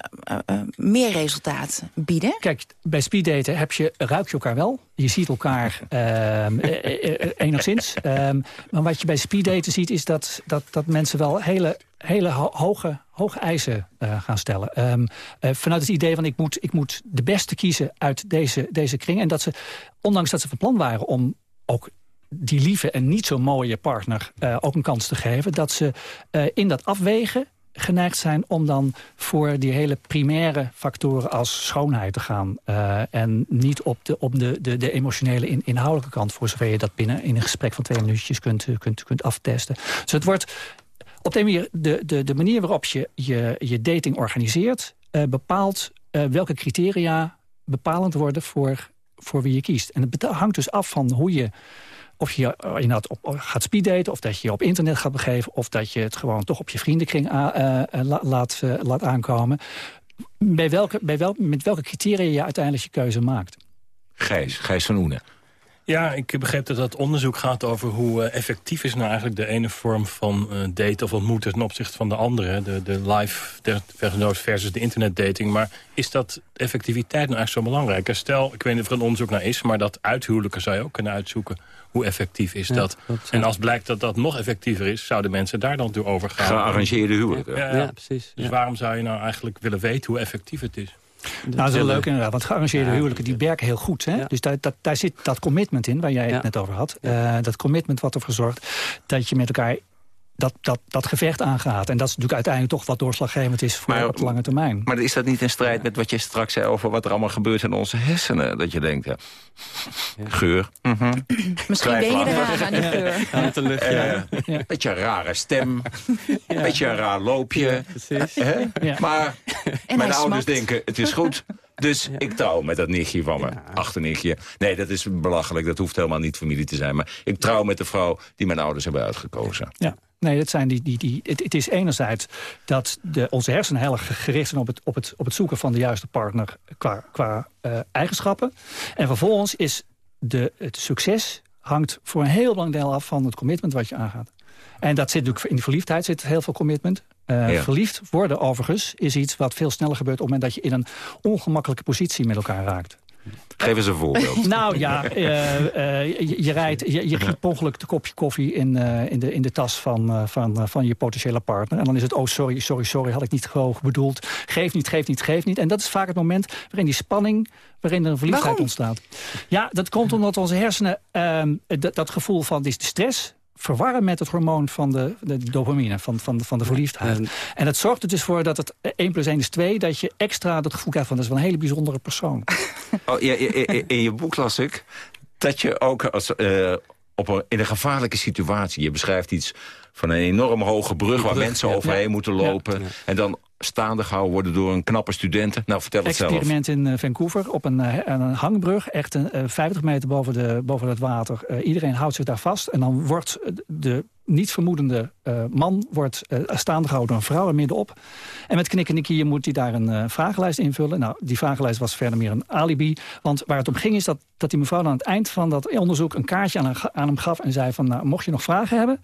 meer resultaat bieden? Kijk, bij speeddaten heb je, ruik je elkaar wel. Je ziet elkaar ehm, eh, eh, eh, enigszins. Ehm, maar wat je bij speeddaten ziet, is dat, dat, dat mensen wel hele, hele ho- hoge, hoge eisen eh, gaan stellen. Ehm, eh, vanuit het idee van ik moet, ik moet de beste kiezen uit deze, deze kring. En dat ze, ondanks dat ze van plan waren om ook die lieve en niet zo mooie partner eh, ook een kans te geven... dat ze in dat afwegen geneigd zijn om dan voor die hele primaire factoren als schoonheid te gaan. en niet op de, op de, de, emotionele in, inhoudelijke kant, voor zover je dat binnen in een gesprek van twee minuutjes kunt, kunt, kunt aftesten. Dus het wordt op de de, de, manier waarop je je, je dating organiseert, eh, bepaalt eh, welke criteria bepalend worden voor, voor wie je kiest. En het hangt dus af van hoe je of je eh, inderdaad op, gaat speeddaten, of dat je je op internet gaat begeven... of dat je het gewoon toch op je vriendenkring laat, laat aankomen. Bij welke, bij wel, met welke criteria je uiteindelijk je keuze maakt. Gijs, Gijs van Oenen. Ja, ik begreep dat dat onderzoek gaat over hoe eh, effectief is nou eigenlijk de ene vorm van eh daten of ontmoeten ten opzichte van de andere. De, de live versus versus de internetdating. Maar is dat effectiviteit nou eigenlijk zo belangrijk? Stel, ik weet niet of er een onderzoek naar is, maar dat uithuwelijken zou je ook kunnen uitzoeken. Hoe effectief is Ja, dat? klopt, ja. En als blijkt dat dat nog effectiever is, zouden mensen daar dan toe overgaan. Gearrangeerde huwelijken. Ja, ja. Ja, precies. Dus ja. waarom zou je nou eigenlijk willen weten hoe effectief het is? Nou, dat is wel leuk inderdaad, want gearrangeerde Ja, huwelijken die werken heel goed. Hè? Ja. Dus daar, dat, daar zit dat commitment in, waar jij het Ja. net over had. Eh, dat commitment wat ervoor zorgt dat je met elkaar dat, dat, dat gevecht aangaat. En dat is natuurlijk uiteindelijk toch wat doorslaggevend is voor Maar- op de lange termijn. Maar is dat niet in strijd met wat je straks zei... over wat er allemaal gebeurt in onze hersenen? Dat je denkt, ja, geur. mhm. Misschien ben je eraan aan die geur. Ja, met een luchtje. Eh, Ja. Beetje een rare stem. Beetje een raar loopje. Precies. Hè? Ja. Maar En mijn ouders smakt. denken, het is goed. Dus ik trouw met dat nichtje van me. Achternichtje. Nee, dat is belachelijk. Dat hoeft helemaal niet familie te zijn. Maar ik trouw met de vrouw die mijn ouders hebben uitgekozen. Ja. Nee, dat zijn die, die, die, het, het is enerzijds dat de, onze hersenen heel erg gericht zijn op het, op, het, op het zoeken van de juiste partner qua, qua eh, eigenschappen. En vervolgens is de, het succes hangt voor een heel belangrijk deel af van het commitment wat je aangaat. En dat zit natuurlijk in de verliefdheid zit heel veel commitment. Uh, Ja. Verliefd worden overigens is iets wat veel sneller gebeurt... op het moment dat je in een ongemakkelijke positie met elkaar raakt. Geef eens een voorbeeld. Nou ja, eh, eh, je, je, rijdt, je, je giet per ongeluk de kopje koffie in, eh, in, de, in de tas van, eh, van, van je potentiële partner. En dan is het, oh sorry, sorry, sorry, had ik niet gewoon bedoeld. Geef niet, geef niet, geef niet. En dat is vaak het moment waarin die spanning, waarin er een verliefdheid Waarom? ontstaat. Ja, dat komt omdat onze hersenen ehm, dat, dat gevoel van die stress verwarren met het hormoon van de, de dopamine, van, van, van de verliefdheid. en dat zorgt er dus voor dat het 1 plus 1 is 2... dat je extra dat gevoel krijgt van dat is wel een hele bijzondere persoon. Oh, ja, in, je boek las ik dat je ook als, eh, op een, in een gevaarlijke situatie... je beschrijft iets van een enorm hoge brug... waar brug, mensen overheen Ja. moeten lopen... en dan staande gehouden worden door een knappe studenten. Nou, vertel het zelf. experiment in eh, Vancouver op een, eh, een hangbrug. Echt een, eh, 50 meter boven, de, boven het water. Eh, iedereen houdt zich daar vast. En dan wordt de niet vermoedende eh, man wordt, eh, staande gehouden door een vrouw er middenop. En met knikkende knieën moet hij daar een eh, vragenlijst invullen. Nou, die vragenlijst was verder meer een alibi. Want waar het om ging is dat, dat die mevrouw aan het eind van dat onderzoek... een kaartje aan, aan hem gaf en zei van... nou, mocht je nog vragen hebben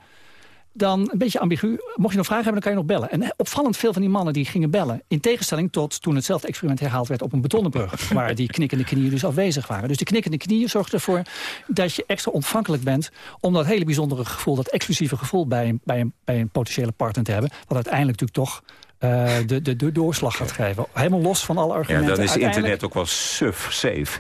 dan een beetje ambigu. Mocht je nog vragen hebben, dan kan je nog bellen. En opvallend veel van die mannen die gingen bellen. In tegenstelling tot toen hetzelfde experiment herhaald werd op een betonnen brug. waar die knikkende knieën dus afwezig waren. Dus de knikkende knieën zorgt ervoor dat je extra ontvankelijk bent... om dat hele bijzondere gevoel, dat exclusieve gevoel... bij een, bij een, bij een potentiële partner te hebben. Wat uiteindelijk natuurlijk toch eh, de, de, de doorslag gaat geven. Helemaal los van alle Ja, argumenten. dan is Uiteindelijk- internet ook wel suf, safe.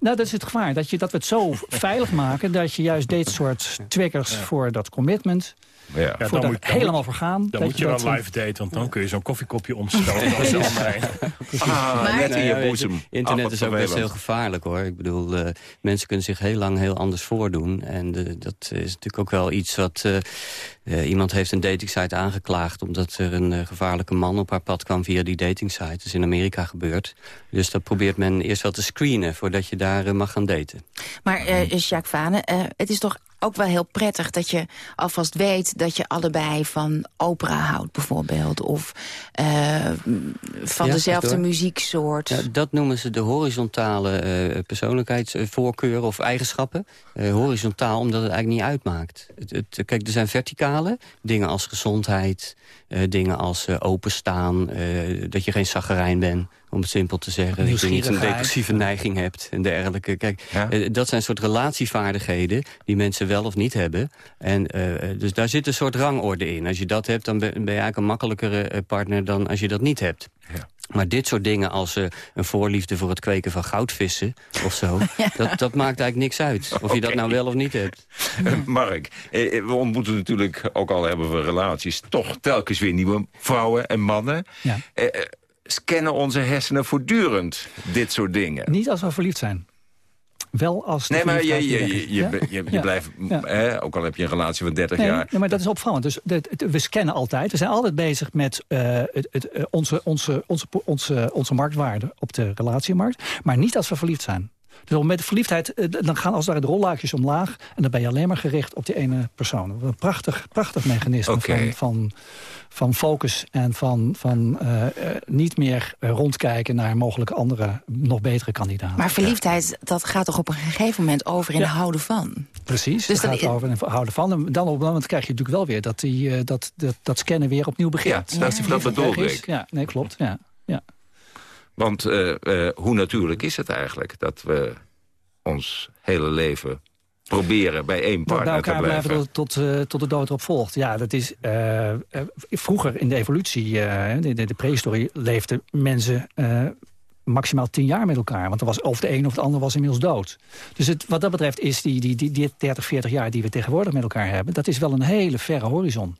nou, dat is het gevaar. Dat, je, dat we het zo veilig maken... dat je juist dit soort triggers voor dat commitment... Ja. Ja, voor dan dat moet- dan helemaal moet- vergaan. Dan dat moet je wel eh, live daten, want dan kun je zo'n koffiekopje omstellen. Ah, net in je boezem. Internet is ook best heel gevaarlijk hoor. Ik bedoel, eh, mensen kunnen zich heel lang heel anders voordoen. En dat is natuurlijk ook wel iets wat... eh, eh, iemand heeft een datingsite aangeklaagd... omdat er een gevaarlijke man op haar pad kwam via die datingsite. Dat is in Amerika gebeurd. Dus dat probeert men eerst wel te screenen... voordat je daar mag gaan daten. Maar eh Jacques Vane, eh, het is toch ook wel heel prettig dat je alvast weet... dat je allebei van opera houdt bijvoorbeeld. Of eh, van Ja, dezelfde muzieksoort. Ja, dat noemen ze de horizontale eh, persoonlijkheidsvoorkeuren of eigenschappen. Eh, horizontaal, omdat het eigenlijk niet uitmaakt. Het, het, kijk, er zijn verticale dingen als gezondheid, dingen als openstaan, dat je geen zaggerijn bent. Om het simpel te zeggen, dat je niet een depressieve neiging hebt en dergelijke. Kijk, eh, dat zijn soort relatievaardigheden die mensen wel of niet hebben. En eh, dus daar zit een soort rangorde in. Als je dat hebt, dan ben je eigenlijk een makkelijkere eh, partner dan als je dat niet hebt. Maar dit soort dingen als een voorliefde voor het kweken van goudvissen of zo... dat, dat maakt eigenlijk niks uit. Of je dat nou wel of niet hebt. Mark, eh, we ontmoeten natuurlijk, ook al hebben we relaties... toch telkens weer nieuwe vrouwen en mannen. Ja. Eh, scannen onze hersenen voortdurend dit soort dingen? Niet als we verliefd zijn. Wel als Nee, maar je, je, je, je, Ja? je, je Ja. blijft, Ja. hè, ook al heb je een relatie van 30 Nee, jaar... nee, maar dat is opvallend. Dus we scannen altijd. We zijn altijd bezig met eh, het, het, eh, onze, onze, onze, onze, onze marktwaarde op de relatiemarkt. Maar niet als we verliefd zijn. Dus met verliefdheid, eh, dan gaan als het ware de rollaagjes omlaag. En dan ben je alleen maar gericht op die ene persoon. Een prachtig, prachtig mechanisme van, van, van focus. En van, van eh, eh, niet meer eh, rondkijken naar mogelijke andere, nog betere kandidaten. Maar verliefdheid, dat gaat toch op een gegeven moment over in Ja. houden van? Precies, Dus dan- gaat over en houden van. En dan op een moment krijg je natuurlijk wel weer dat, die, eh, dat, dat, dat scannen weer opnieuw begint. Ja, dat- dat is. ik. Ja, nee, klopt. Ja. Ja. Want eh, eh, hoe natuurlijk is het eigenlijk dat we ons hele leven proberen bij één Dat bij partner te elkaar blijven? blijven tot, tot, eh, tot de dood erop volgt. Ja, dat is... eh, eh, vroeger in de evolutie, eh, de, de, de prehistorie, leefden mensen... maximaal tien jaar met elkaar. Want er was of de een of de ander was inmiddels dood. Dus het, wat dat betreft is die, die, die, die 30, 40 jaar die we tegenwoordig met elkaar hebben... dat is wel een hele verre horizon.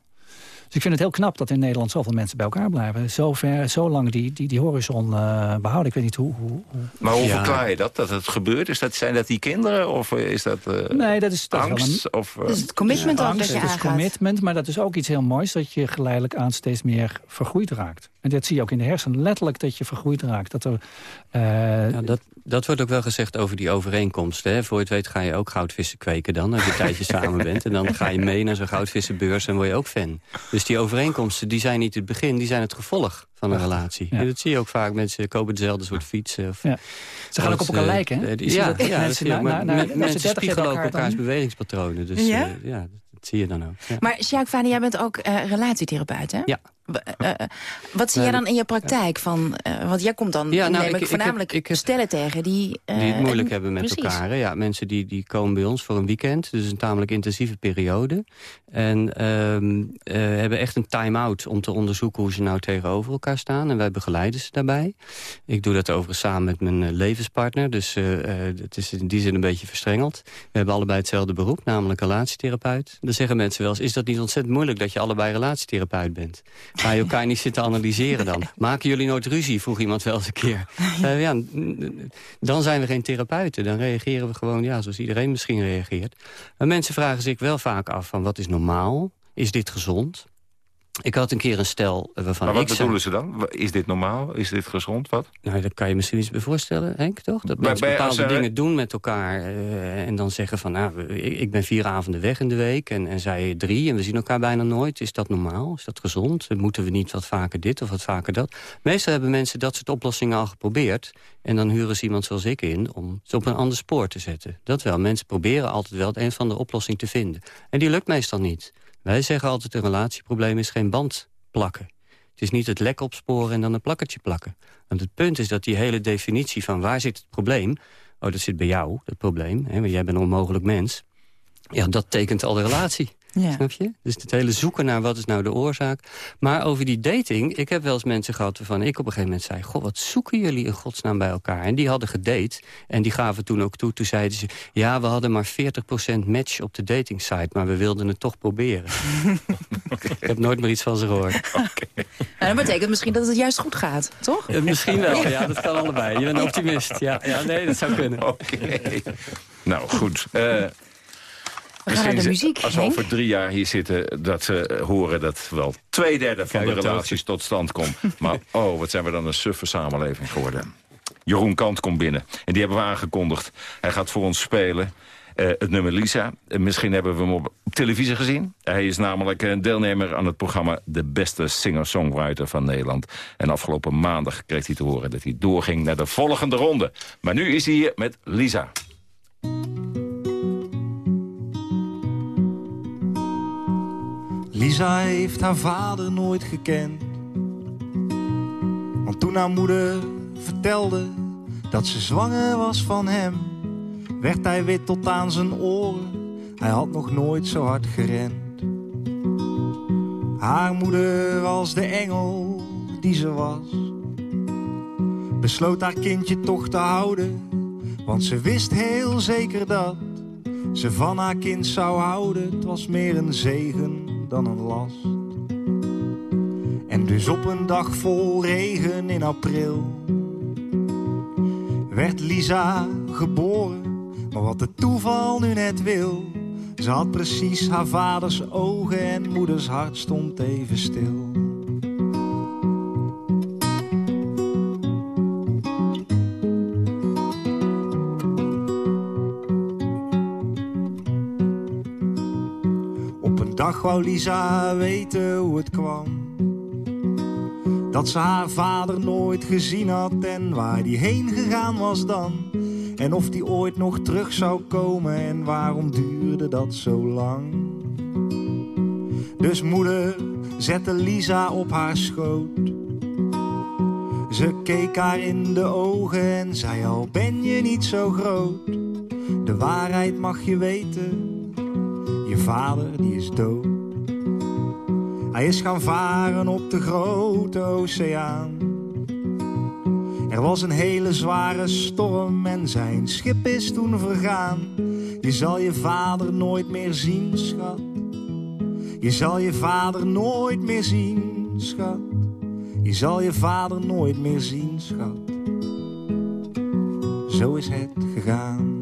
Dus ik vind het heel knap dat in Nederland zoveel mensen bij elkaar blijven. Zo ver, zo lang die, die, die horizon eh, behouden. Ik weet niet hoe... hoe, hoe... Maar hoe Ja. verklaar je dat, dat het gebeurt? Is dat, zijn dat die kinderen of is dat eh, Nee, dat is, dat angst? een- Of, eh, Dus het commitment ook angst, dat je het is commitment, maar dat is ook iets heel moois... dat je geleidelijk aan steeds meer vergroeid raakt. En dat zie je ook in de hersenen. Letterlijk dat je vergroeid raakt. Dat er, eh, Ja, dat, dat wordt ook wel gezegd over die overeenkomsten. Hè. Voor je het weet ga je ook goudvissen kweken dan, als je een tijdje samen bent. En dan ga je mee naar zo'n goudvissenbeurs en word je ook fan. Dus die overeenkomsten die zijn niet het begin, die zijn het gevolg van een relatie. ja. En dat zie je ook vaak. Mensen kopen dezelfde soort fietsen. Of, Ja. Ze gaan ook op elkaar eh, lijken, hè? eh, ja, dat ja, mensen dat zie je na- ook. Maar na- na- men- als ze mensen 30 spiegelen ook elkaar dan- elkaars bewegingspatronen. Dus Ja? eh, ja, dat zie je dan ook. Ja. Maar Jacques Vane, jij bent ook eh, relatietherapeut, hè? Ja. Uh, wat zie jij dan in je praktijk? Van, uh, want jij komt dan ja, nou, ik, voornamelijk ik heb, stellen tegen die... Uh, die het moeilijk hebben met elkaar. Ja, mensen die, die komen bij ons voor een weekend. Dus een tamelijk intensieve periode. En ehm, hebben echt een time-out om te onderzoeken hoe ze nou tegenover elkaar staan. En wij begeleiden ze daarbij. Ik doe dat overigens samen met mijn levenspartner. Dus het is in die zin een beetje verstrengeld. We hebben allebei hetzelfde beroep, namelijk relatietherapeut. Dan zeggen mensen wel eens, is dat niet ontzettend moeilijk... dat je allebei relatietherapeut bent? Ga je elkaar niet zitten analyseren dan? Maken jullie nooit ruzie, vroeg iemand wel eens een keer. Uh, ja, dan zijn we geen therapeuten. Dan reageren we gewoon ja, zoals iedereen misschien reageert. Maar mensen vragen zich wel vaak af van wat is normaal? Is dit gezond? Ik had een keer een stel waarvan Maar wat bedoelen ze dan? Is dit normaal? Is dit gezond? Wat? Nou, daar kan je misschien iets bij voorstellen, Henk, toch? Dat mensen bepaalde dingen doen met elkaar uh, en dan zeggen van... nou, ik ben vier avonden weg in de week en, en zij drie... en we zien elkaar bijna nooit. Is dat normaal? Is dat gezond? Moeten we niet wat vaker dit of wat vaker dat? Meestal hebben mensen dat soort oplossingen al geprobeerd... en dan huren ze iemand zoals ik in om ze op een ander spoor te zetten. Dat wel. Mensen proberen altijd wel het een van de oplossing te vinden. En die lukt meestal niet. Wij zeggen altijd een relatieprobleem is geen band plakken. Het is niet het lek opsporen en dan een plakkertje plakken. Want het punt is dat die hele definitie van waar zit het probleem... oh, dat zit bij jou, het probleem, hè, want jij bent een onmogelijk mens... ja, dat tekent al de relatie. Ja. Snap je? Dus het hele zoeken naar wat is nou de oorzaak. Maar over die dating, ik heb wel eens mensen gehad waarvan ik op een gegeven moment zei... goh, wat zoeken jullie in godsnaam bij elkaar? En die hadden gedate en die gaven toen ook toe. Toen zeiden ze, ja, we hadden maar 40% match op de datingsite... maar we wilden het toch proberen. ik heb nooit meer iets van ze gehoord. Okay. Nou, dat betekent misschien dat het juist goed gaat, toch? Uh, misschien wel, ja, dat kan allebei. Je bent optimist. Ja, ja nee, dat zou kunnen. Oké. Nou, goed. Uh, we gaan naar de muziek, Als we over drie jaar hier zitten, dat ze horen dat wel twee derde van de relaties tot stand komt. Maar oh, wat zijn we dan een suffe samenleving geworden. Jeroen Kant komt binnen. En die hebben we aangekondigd. Hij gaat voor ons spelen. Uh, het nummer Lisa. Uh, misschien hebben we hem op televisie gezien. Hij is namelijk een deelnemer aan het programma... De beste singer-songwriter van Nederland. En afgelopen maandag kreeg hij te horen dat hij doorging naar de volgende ronde. Maar nu is hij hier met Lisa. Lisa heeft haar vader nooit gekend. Want toen haar moeder vertelde dat ze zwanger was van hem, werd hij wit tot aan zijn oren. Hij had nog nooit zo hard gerend. Haar moeder als de engel die ze was, besloot haar kindje toch te houden. Want ze wist heel zeker dat ze van haar kind zou houden. Het was meer een zegen dan een last. En dus op een dag vol regen in april werd Lisa geboren. Maar wat het toeval nu net wil, ze had precies haar vaders ogen en moeders hart stond even stil. Wou Lisa weten hoe het kwam. Dat ze haar vader nooit gezien had en waar die heen gegaan was dan. En of die ooit nog terug zou komen en waarom duurde dat zo lang. Dus moeder zette Lisa op haar schoot. Ze keek haar in de ogen en zei al ben je niet zo groot. De waarheid mag je weten, vader die is dood. Hij is gaan varen op de grote oceaan. Er was een hele zware storm en zijn schip is toen vergaan. Je zal je vader nooit meer zien, schat. Je zal je vader nooit meer zien, schat. Je zal je vader nooit meer zien, schat. Zo is het gegaan.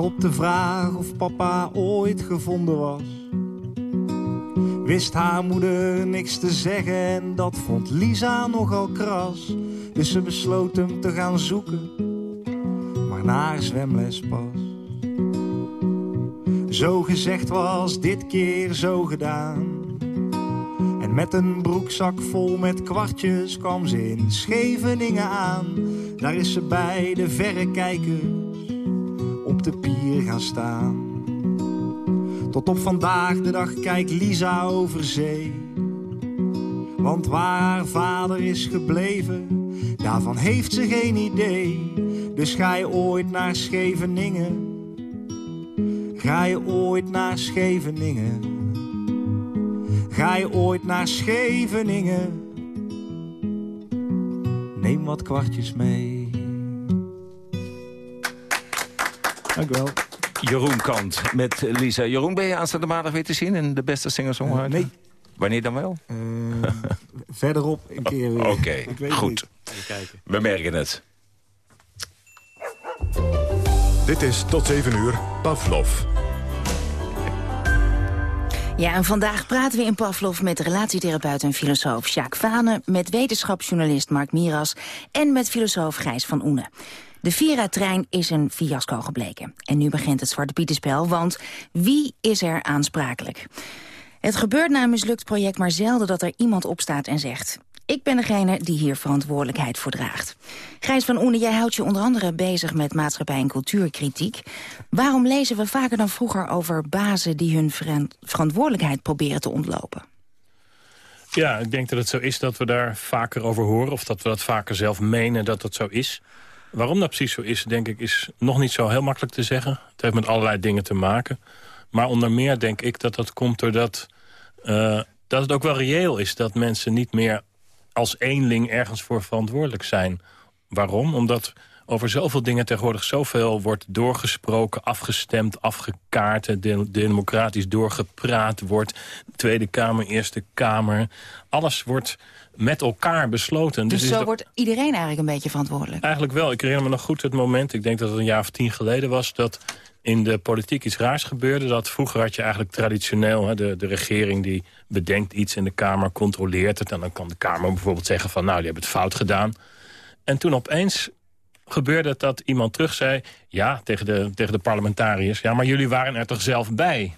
Op de vraag of papa ooit gevonden was. Wist haar moeder niks te zeggen en dat vond Lisa nogal kras. Dus ze besloot hem te gaan zoeken. Maar naar zwemles pas. Zo gezegd was dit keer zo gedaan. En met een broekzak vol met kwartjes kwam ze in Scheveningen aan. Daar is ze bij de verrekijkers op de pier gaan staan. Tot op vandaag de dag kijkt Lisa over zee. Want waar haar vader is gebleven, daarvan heeft ze geen idee. Dus ga je ooit naar Scheveningen? Ga je ooit naar Scheveningen? Ga je ooit naar Scheveningen? Neem wat kwartjes mee. Dank u wel. Jeroen Kant met Lisa. Jeroen, ben je aanstaande maandag weer te zien in de beste singer-songwriter? nee. Wanneer dan wel? Uh, verderop een keer weer. Oké, okay, goed. We merken het. Dit is tot 7 uur Pavlov. Ja, en vandaag praten we in Pavlov met relatietherapeut en filosoof Jacques Vane... met wetenschapsjournalist Mark Miras en met filosoof Gijs van Oene. De Vira-trein is een fiasco gebleken. En nu begint het Zwarte Pieterspel, want wie is er aansprakelijk? Het gebeurt na een mislukt project maar zelden dat er iemand opstaat en zegt... ik ben degene die hier verantwoordelijkheid voor draagt. Gijs van Oene, jij houdt je onder andere bezig met maatschappij- en cultuurkritiek. Waarom lezen we vaker dan vroeger over bazen die hun verantwoordelijkheid proberen te ontlopen? Ja, ik denk dat het zo is dat we daar vaker over horen... of dat we dat vaker zelf menen dat dat zo is. Waarom dat precies zo is, denk ik, is nog niet zo heel makkelijk te zeggen. Het heeft met allerlei dingen te maken. Maar onder meer denk ik dat dat komt doordat uh, dat het ook wel reëel is... dat mensen niet meer als eenling ergens voor verantwoordelijk zijn. Waarom? Omdat over zoveel dingen tegenwoordig zoveel wordt doorgesproken, afgestemd, afgekaart, de democratisch doorgepraat wordt. Tweede Kamer, Eerste Kamer. Alles wordt met elkaar besloten. Dus, dus zo wordt iedereen eigenlijk een beetje verantwoordelijk? Eigenlijk wel. Ik herinner me nog goed het moment, ik denk dat het een jaar of tien geleden was... dat in de politiek iets raars gebeurde. Dat vroeger had je eigenlijk traditioneel hè, de, de regering die bedenkt iets... en de Kamer controleert het. En dan kan de Kamer bijvoorbeeld zeggen van nou, die hebben het fout gedaan. En toen opeens gebeurde het dat iemand terug zei... ja, tegen de, tegen de parlementariërs... ja, maar jullie waren er toch zelf bij?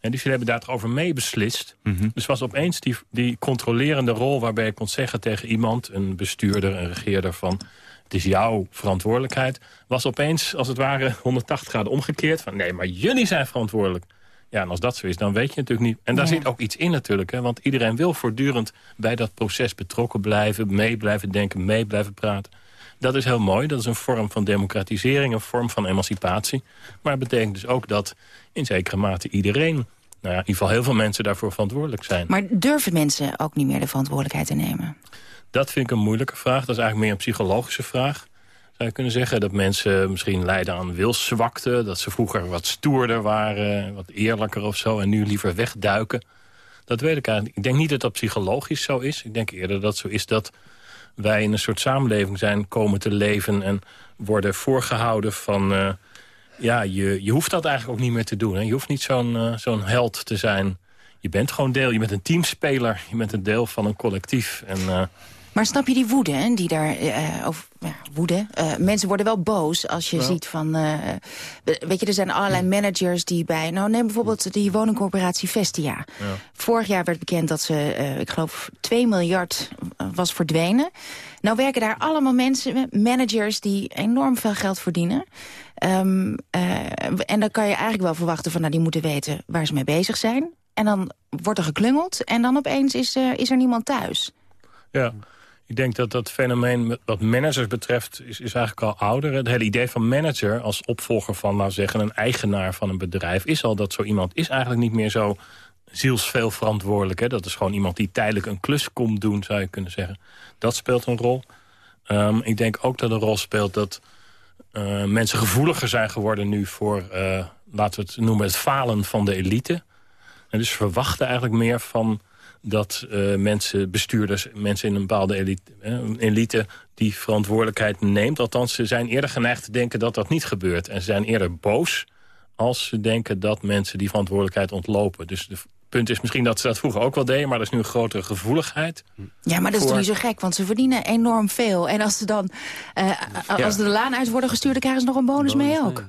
En dus jullie hebben daar toch over mee beslist. Mm Dus was opeens die, die controlerende rol waarbij je kon zeggen tegen iemand... een bestuurder, een regeerder van het is jouw verantwoordelijkheid... was opeens, als het ware, 180 graden omgekeerd. Van nee, maar jullie zijn verantwoordelijk. Ja, en als dat zo is, dan weet je natuurlijk niet. En daar zit ook iets in natuurlijk. Hè, want iedereen wil voortdurend bij dat proces betrokken blijven... mee blijven denken, mee blijven praten. Dat is heel mooi. Dat is een vorm van democratisering, een vorm van emancipatie. Maar het betekent dus ook dat in zekere mate iedereen... Nou ja, in ieder geval heel veel mensen daarvoor verantwoordelijk zijn. Maar durven mensen ook niet meer de verantwoordelijkheid te nemen? Dat vind ik een moeilijke vraag. Dat is eigenlijk meer een psychologische vraag. Zou je kunnen zeggen dat mensen misschien lijden aan wilszwakte. Dat ze vroeger wat stoerder waren, wat eerlijker of zo. En nu liever wegduiken. Dat weet ik eigenlijk. Ik denk niet dat dat psychologisch zo is. Ik denk eerder dat zo is dat wij in een soort samenleving zijn komen te leven... en worden voorgehouden van... Uh, ja, je, je hoeft dat eigenlijk ook niet meer te doen. Hè? Je hoeft niet zo'n uh, zo'n held te zijn. Je bent gewoon deel, je bent een teamspeler. Je bent een deel van een collectief. En, uh, maar snap je die woede, hè, die daar... Uh, of, ja, woede. Uh, mensen worden wel boos als je ziet van... Uh, weet je, er zijn allerlei managers die bij... Nou, neem bijvoorbeeld die woningcorporatie Vestia. Ja. Vorig jaar werd bekend dat ze, ik geloof, 2 miljard was verdwenen. Nou werken daar allemaal mensen, managers die enorm veel geld verdienen. Um, en dan kan je eigenlijk wel verwachten van... nou, die moeten weten waar ze mee bezig zijn. En dan wordt er geklungeld en dan opeens is, is er niemand thuis. Ja, ik denk dat dat fenomeen wat managers betreft is, eigenlijk al ouder. Het hele idee van manager als opvolger van, nou zeggen, een eigenaar van een bedrijf... is al dat zo iemand is eigenlijk niet meer zo zielsveel verantwoordelijk. Hè? Dat is gewoon iemand die tijdelijk een klus komt doen, zou je kunnen zeggen. Dat speelt een rol. Um, ik denk ook dat een rol speelt dat uh, mensen gevoeliger zijn geworden nu voor, uh, laten we het noemen, het falen van de elite. En dus verwachten eigenlijk meer van dat uh, mensen, bestuurders, mensen in een bepaalde elite, een elite die verantwoordelijkheid neemt. Althans, ze zijn eerder geneigd te denken dat dat niet gebeurt. En ze zijn eerder boos als ze denken dat mensen die verantwoordelijkheid ontlopen. Dus de punt is misschien dat ze dat vroeger ook wel deden... maar er is nu een grotere gevoeligheid. Ja, maar dat is toch niet zo gek, want ze verdienen enorm veel. En als ze dan uh, als de laan uit worden gestuurd... dan krijgen ze nog een bonus, mee ook.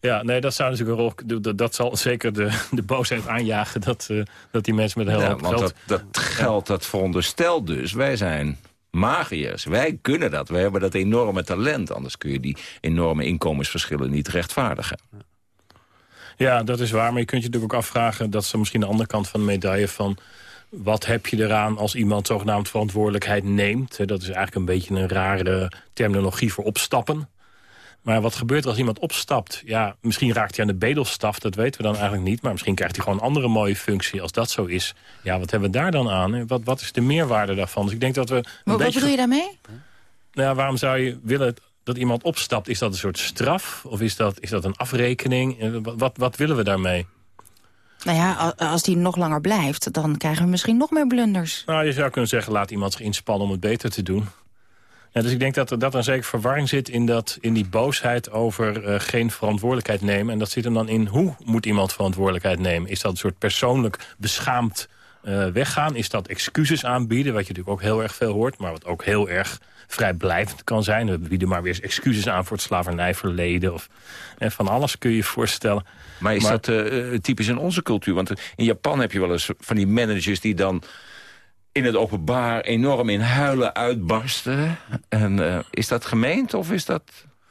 Ja, nee, dat zou natuurlijk een rol... Dat, dat zal zeker de, de boosheid aanjagen dat, uh, dat die mensen met heel ja, want geld... Dat, dat geld, dat veronderstelt dus, wij zijn magiërs. Wij kunnen dat. Wij hebben dat enorme talent. Anders kun je die enorme inkomensverschillen niet rechtvaardigen. Ja, dat is waar. Maar je kunt je natuurlijk ook afvragen... dat is misschien de andere kant van de medaille van... wat heb je eraan als iemand zogenaamd verantwoordelijkheid neemt? Dat is eigenlijk een beetje een rare terminologie voor opstappen. Maar wat gebeurt er als iemand opstapt? Ja, misschien raakt hij aan de bedelstaf, dat weten we dan eigenlijk niet. Maar misschien krijgt hij gewoon een andere mooie functie als dat zo is. Ja, wat hebben we daar dan aan? Wat, wat is de meerwaarde daarvan? Dus ik denk dat we... Maar wat bedoel je daarmee? Nou ja, waarom zou je willen dat iemand opstapt? Is dat een soort straf? Of is dat, is dat een afrekening? Eh, wat, wat willen we daarmee? Nou ja, als die nog langer blijft, dan krijgen we misschien nog meer blunders. Nou, je zou kunnen zeggen, laat iemand zich inspannen om het beter te doen. Ja, dus ik denk dat er, dat er een zeker verwarring zit in, dat, in die boosheid over uh, geen verantwoordelijkheid nemen. En dat zit hem dan in hoe moet iemand verantwoordelijkheid nemen? Is dat een soort persoonlijk beschaamd uh, weggaan? Is dat excuses aanbieden, wat je natuurlijk ook heel erg veel hoort... maar wat ook heel erg vrijblijvend kan zijn. We bieden maar weer eens excuses aan voor het slavernijverleden. Of, en van alles kun je je voorstellen. Maar is dat uh, typisch in onze cultuur? Want in Japan heb je wel eens van die managers die dan in het openbaar enorm in huilen uitbarsten. En uh, is dat gemeend of is dat...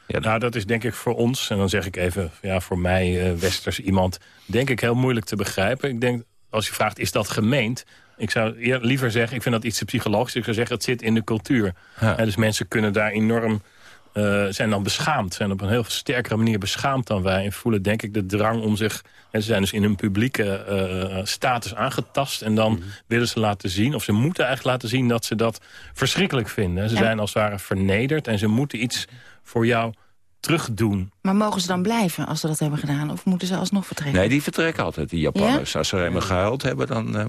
Ja, nou, dat is denk ik voor ons, en dan zeg ik even ja, voor mij, uh, westers iemand... denk ik heel moeilijk te begrijpen. Ik denk, als je vraagt, is dat gemeend? Ik zou liever zeggen, ik vind dat iets te psychologisch. Ik zou zeggen, het zit in de cultuur. Ja. dus mensen kunnen daar enorm uh, zijn dan beschaamd. Zijn op een heel sterkere manier beschaamd dan wij. En voelen denk ik de drang om zich... En ze zijn dus in hun publieke uh, status aangetast. En dan mm -hmm. willen ze laten zien, of ze moeten eigenlijk laten zien... dat ze dat verschrikkelijk vinden. Ze en... zijn als het ware vernederd. En ze moeten iets voor jou terugdoen. Maar mogen ze dan blijven als ze dat hebben gedaan? Of moeten ze alsnog vertrekken? Nee, die vertrekken altijd, die Japanners. Ja? Als ze eenmaal gehuild hebben, dan, uh,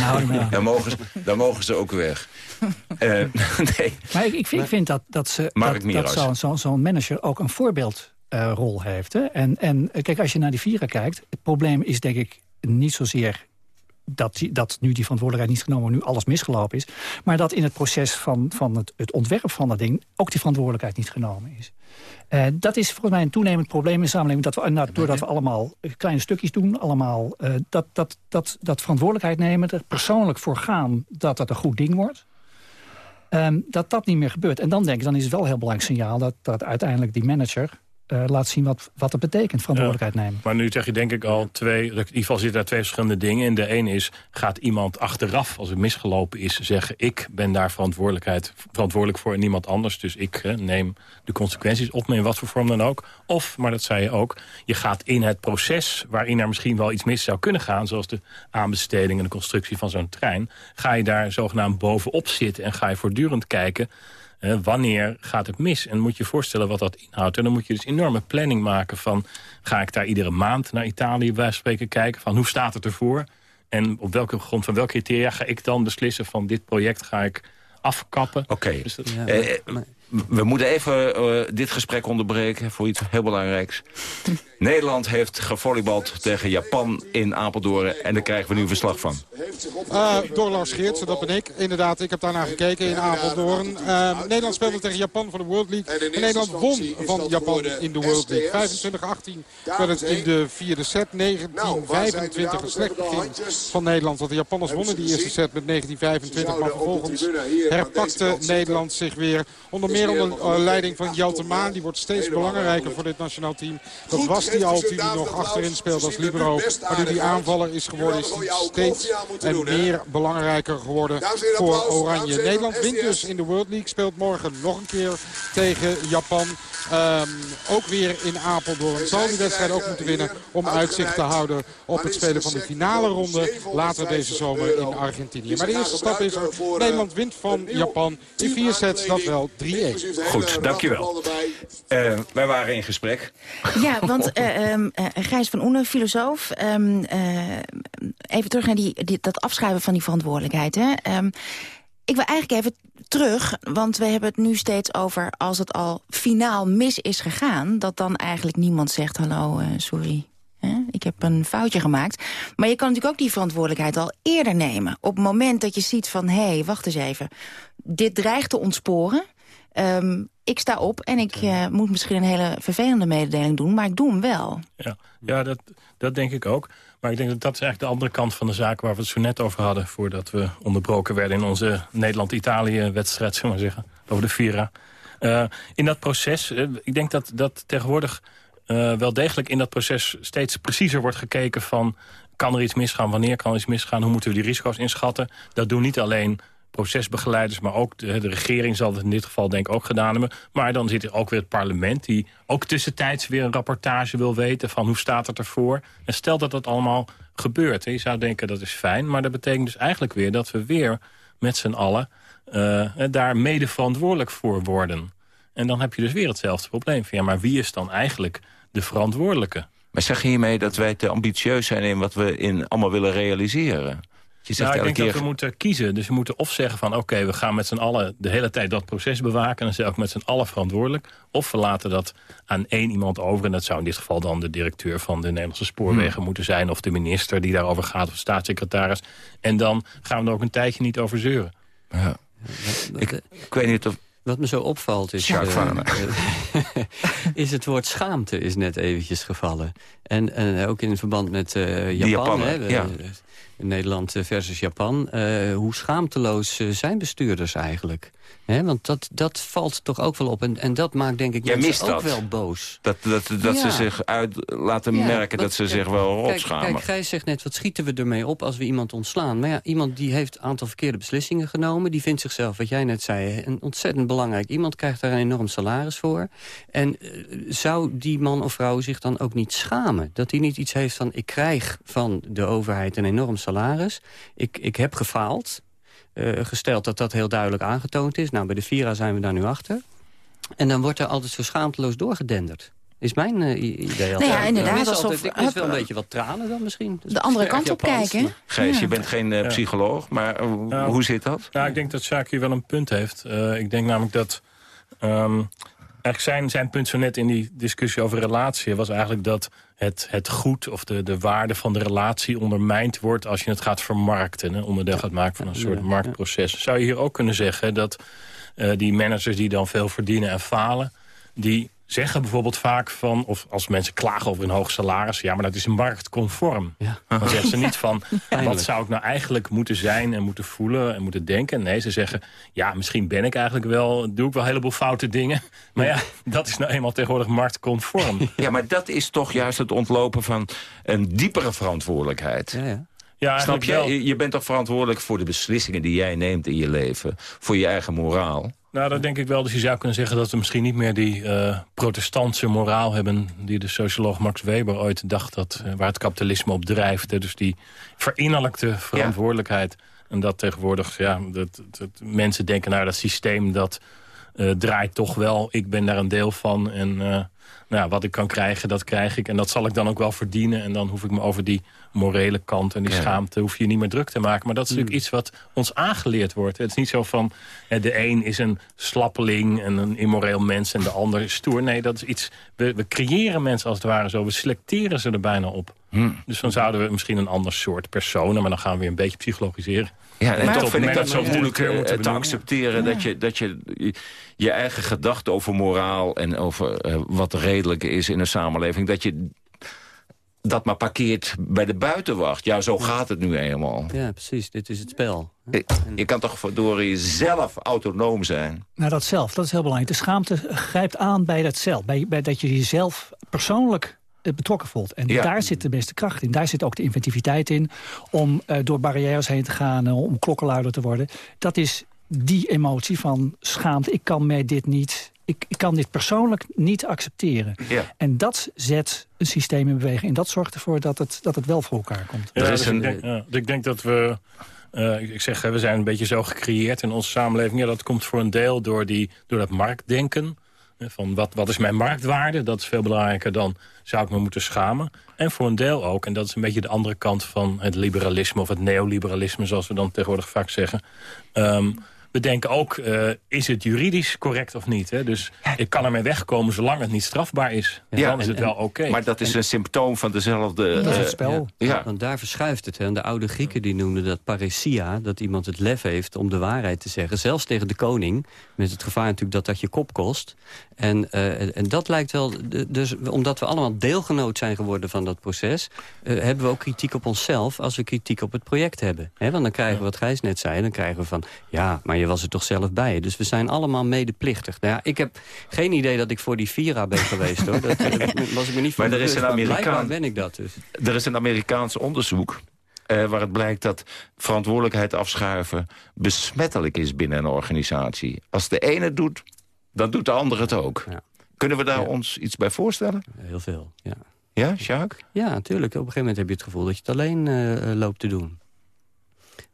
nou, dan, mogen ze, dan mogen ze ook weg. uh, nee. Maar ik, ik, vind, ik vind dat, dat, ze, dat, dat zo'n zo, zo manager ook een voorbeeldrol uh, heeft. Hè? En, en kijk, als je naar die Vira kijkt... het probleem is denk ik niet zozeer dat, die, dat nu die verantwoordelijkheid niet genomen, nu alles misgelopen is. Maar dat in het proces van, van het, het ontwerp van dat ding ook die verantwoordelijkheid niet genomen is. Uh, dat is volgens mij een toenemend probleem in de samenleving. Dat we, nou, doordat we allemaal kleine stukjes doen, allemaal uh, dat, dat, dat, dat verantwoordelijkheid nemen, er persoonlijk voor gaan dat dat een goed ding wordt. Um, dat dat niet meer gebeurt. En dan denk ik, dan is het wel een heel belangrijk signaal... dat, dat uiteindelijk die manager uh, laat zien wat, wat het betekent, verantwoordelijkheid ja, nemen. Maar nu zeg je denk ik al twee, in ieder geval zitten daar twee verschillende dingen in. De ene is, gaat iemand achteraf, als het misgelopen is, zeggen... ik ben daar verantwoordelijkheid, verantwoordelijk voor en niemand anders. Dus ik hè, neem de consequenties op me in wat voor vorm dan ook. Of, maar dat zei je ook, je gaat in het proces... waarin er misschien wel iets mis zou kunnen gaan... zoals de aanbesteding en de constructie van zo'n trein... ga je daar zogenaamd bovenop zitten en ga je voortdurend kijken... Uh, wanneer gaat het mis? En moet je je voorstellen wat dat inhoudt. En dan moet je dus enorme planning maken van... ga ik daar iedere maand naar Italië bij spreken kijken... van hoe staat het ervoor? En op welke grond van welke criteria ga ik dan beslissen... van dit project ga ik afkappen? Oké. Okay. Dus ja, eh, we moeten even uh, dit gesprek onderbreken voor iets heel belangrijks. Nederland heeft gevolleybald tegen Japan in Apeldoorn. En daar krijgen we nu verslag van. Uh, door Lars Geertsen, dat ben ik. Inderdaad, ik heb daarnaar gekeken in Apeldoorn. Uh, Nederland speelde tegen Japan voor de World League. En Nederland won van Japan in de World League. 25-18 werd het in de vierde set. 19-25 een slecht begin van Nederland. Want de Japanners wonnen die eerste set met 19-25. Maar vervolgens herpakte Nederland zich weer. Onder meer onder leiding van Jelte Maan. Die wordt steeds belangrijker voor dit nationaal team. Dat was die Alti die nog achterin speelt als libero. Maar nu die aanvaller is geworden, is steeds en meer belangrijker geworden voor Oranje. Nederland wint dus in de World League. Speelt morgen nog een keer tegen Japan. Um, ook weer in Apeldoorn. Zal die wedstrijd ook moeten winnen om uitzicht te houden op het spelen van de finale ronde later deze zomer in Argentinië. Maar de eerste stap is er. Nederland wint van Japan in vier sets, dat wel 3-1. Goed, dankjewel. Uh, wij waren in gesprek. Ja, want uh, Gijs van Oenen, filosoof. Um, even terug naar die, dat afschrijven van die verantwoordelijkheid. Hè? Um, ik wil eigenlijk even terug, want we hebben het nu steeds over... als het al finaal mis is gegaan, dat dan eigenlijk niemand zegt... hallo, sorry, Ik heb een foutje gemaakt. Maar je kan natuurlijk ook die verantwoordelijkheid al eerder nemen. Op het moment dat je ziet van, hé, hey, wacht eens even. Dit dreigt te ontsporen. Um, ik sta op en ik uh, moet misschien een hele vervelende mededeling doen... maar ik doe hem wel. Ja, ja dat, dat denk ik ook. Maar ik denk dat dat is eigenlijk de andere kant van de zaak... waar we het zo net over hadden... voordat we onderbroken werden in onze Nederland-Italië-wedstrijd... zullen we zeggen, over de Vira. Uh, in dat proces, uh, ik denk dat, dat tegenwoordig wel degelijk in dat proces steeds preciezer wordt gekeken van... kan er iets misgaan, wanneer kan er iets misgaan, hoe moeten we die risico's inschatten. Dat doen niet alleen procesbegeleiders, maar ook de, regering zal het in dit geval denk ik ook gedaan hebben. Maar dan zit er ook weer het parlement die ook tussentijds weer een rapportage wil weten van hoe staat het ervoor. En stel dat dat allemaal gebeurt, hè, je zou denken dat is fijn, maar dat betekent dus eigenlijk weer dat we weer met z'n allen uh, daar mede verantwoordelijk voor worden. En dan heb je dus weer hetzelfde probleem. Ja, maar wie is dan eigenlijk de verantwoordelijke. Maar zeg je hiermee dat wij te ambitieus zijn in wat we in allemaal willen realiseren? Je zegt nou, ik denk dat we moeten kiezen. Dus we moeten of zeggen van oké, we gaan met z'n allen de hele tijd dat proces bewaken. En dan zijn we ook met z'n allen verantwoordelijk. Of we laten dat aan één iemand over. En dat zou in dit geval dan de directeur van de Nederlandse spoorwegen hmm. moeten zijn. Of de minister die daarover gaat, of de staatssecretaris. En dan gaan we er ook een tijdje niet over zeuren. Ja. Ik, ik weet niet of wat me zo opvalt is... Uh, is het woord schaamte is net eventjes gevallen. En, en ook in verband met uh, Japan. Hè, ja. Nederland versus Japan. Uh, hoe schaamteloos zijn bestuurders eigenlijk? He, want dat, dat valt toch ook wel op. En, en dat maakt denk ik Jij mensen ook dat. wel boos. Dat, dat, dat ze zich uit laten merken dat ze zich wel opschamen. Kijk, Gijs zegt net, wat schieten we ermee op als we iemand ontslaan? Maar ja, iemand die heeft een aantal verkeerde beslissingen genomen. Die vindt zichzelf, wat jij net zei, een ontzettend belangrijk. Iemand krijgt daar een enorm salaris voor. En uh, zou die man of vrouw zich dan ook niet schamen? Dat hij niet iets heeft van, ik krijg van de overheid een enorm salaris. Ik, ik heb gefaald. Uh, gesteld dat dat heel duidelijk aangetoond is. Nou, bij de Vira zijn we daar nu achter. En dan wordt er altijd zo schaamteloos doorgedenderd. Is mijn uh, idee altijd. Nou ja, inderdaad. Alsof, altijd, ik mis wel een beetje wat tranen dan misschien. de andere kant op kijken. Gijs, ja. je bent geen uh, psycholoog, maar uh, nou, hoe zit dat? Nou, ik denk dat Sjaak hier wel een punt heeft. ik denk namelijk dat... Um, eigenlijk zijn, zijn punt zo net in die discussie over relatie... was eigenlijk dat het, het goed of de, de waarde van de relatie ondermijnd wordt... als je het gaat vermarkten, hè, onderdeel gaat maken van een soort marktproces. Zou je hier ook kunnen zeggen dat uh, die managers die dan veel verdienen en falen... die zeggen bijvoorbeeld vaak van... of als mensen klagen over een hoog salaris... ja, maar dat is marktconform. Ja. Dan zeggen ze niet van... wat zou ik nou eigenlijk moeten zijn en moeten voelen en moeten denken? Nee, ze zeggen... ja, misschien ben ik eigenlijk wel... doe ik wel een heleboel foute dingen. Maar ja, dat is nou eenmaal tegenwoordig marktconform. Ja, maar dat is toch juist het ontlopen van een diepere verantwoordelijkheid. Ja, ja. Ja, Snap je? Je bent toch verantwoordelijk voor de beslissingen die jij neemt in je leven. Voor je eigen moraal. Nou, dat denk ik wel. Dus je zou kunnen zeggen dat we misschien niet meer die uh, protestantse moraal hebben... die de socioloog Max Weber ooit dacht dat, uh, waar het kapitalisme op drijft. Hè? Dus die verinnerlijkte verantwoordelijkheid. En dat tegenwoordig, ja, dat, dat, mensen denken... nou, dat systeem dat uh, draait toch wel. Ik ben daar een deel van en nou, wat ik kan krijgen, dat krijg ik. En dat zal ik dan ook wel verdienen. En dan hoef ik me over die morele kant en die schaamte... hoef je niet meer druk te maken. Maar dat is natuurlijk mm. iets wat ons aangeleerd wordt. Het is niet zo van de een is een slappeling en een immoreel mens... en de ander is stoer. Nee, dat is iets... We, we creëren mensen als het ware zo. We selecteren ze er bijna op. Hmm. Dus dan zouden we misschien een ander soort personen... maar dan gaan we weer een beetje psychologiseren. Ja, en toch vind ik dat zo moeilijk uh, te accepteren... Dat, je, dat je je eigen gedachten over moraal... en over uh, wat redelijk is in een samenleving... dat je dat maar parkeert bij de buitenwacht. Ja, zo gaat het nu eenmaal. Ja, precies. Dit is het spel. Je, je kan toch door jezelf autonoom zijn? Nou, dat zelf, dat is heel belangrijk. De schaamte grijpt aan bij dat zelf. Bij, bij dat je jezelf persoonlijk eh, betrokken voelt. En daar zit de beste kracht in. Daar zit ook de inventiviteit in. Om uh, door barrières heen te gaan, uh, om klokkenluider te worden. Dat is die emotie van schaamte. Ik kan mij dit niet... Ik, ik kan dit persoonlijk niet accepteren. Ja. En dat zet een systeem in beweging. En dat zorgt ervoor dat het, dat het wel voor elkaar komt. Ja, dus ik, denk, ja, ik denk dat we... Uh, ik zeg, we zijn een beetje zo gecreëerd in onze samenleving. Ja, dat komt voor een deel door, die, door dat marktdenken. Van wat, wat is mijn marktwaarde? Dat is veel belangrijker dan zou ik me moeten schamen. En voor een deel ook, en dat is een beetje de andere kant van het liberalisme... of het neoliberalisme, zoals we dan tegenwoordig vaak zeggen... Um, we denken ook, uh, is het juridisch correct of niet? Hè? Dus ik kan ermee wegkomen zolang het niet strafbaar is. Ja, dan is het wel oké. Maar dat is een symptoom van dezelfde... Dat is het spel. Ja. Want daar verschuift het. Hè? En de oude Grieken die noemden dat paresia. Dat iemand het lef heeft om de waarheid te zeggen. Zelfs tegen de koning. Met het gevaar natuurlijk dat dat je kop kost. En, uh, en dat lijkt wel... Dus omdat we allemaal deelgenoot zijn geworden van dat proces... Uh, hebben we ook kritiek op onszelf als we kritiek op het project hebben. He, want dan krijgen we wat Gijs net zei. Dan krijgen we van, ja, maar je was er toch zelf bij. Dus we zijn allemaal medeplichtig. Nou ja, ik heb geen idee dat ik voor die Vira ben geweest. hoor. Dat, was ik me niet van maar er is een Amerikaan, ben ik dat dus. Er is een Amerikaans onderzoek... Uh, waar het blijkt dat verantwoordelijkheid afschuiven besmettelijk is binnen een organisatie. Als de ene het doet, dan doet de ander het ook. Ja. Kunnen we daar ja. ons iets bij voorstellen? Heel veel, ja. Ja, Jacques? Ja, natuurlijk. Op een gegeven moment heb je het gevoel dat je het alleen uh, loopt te doen.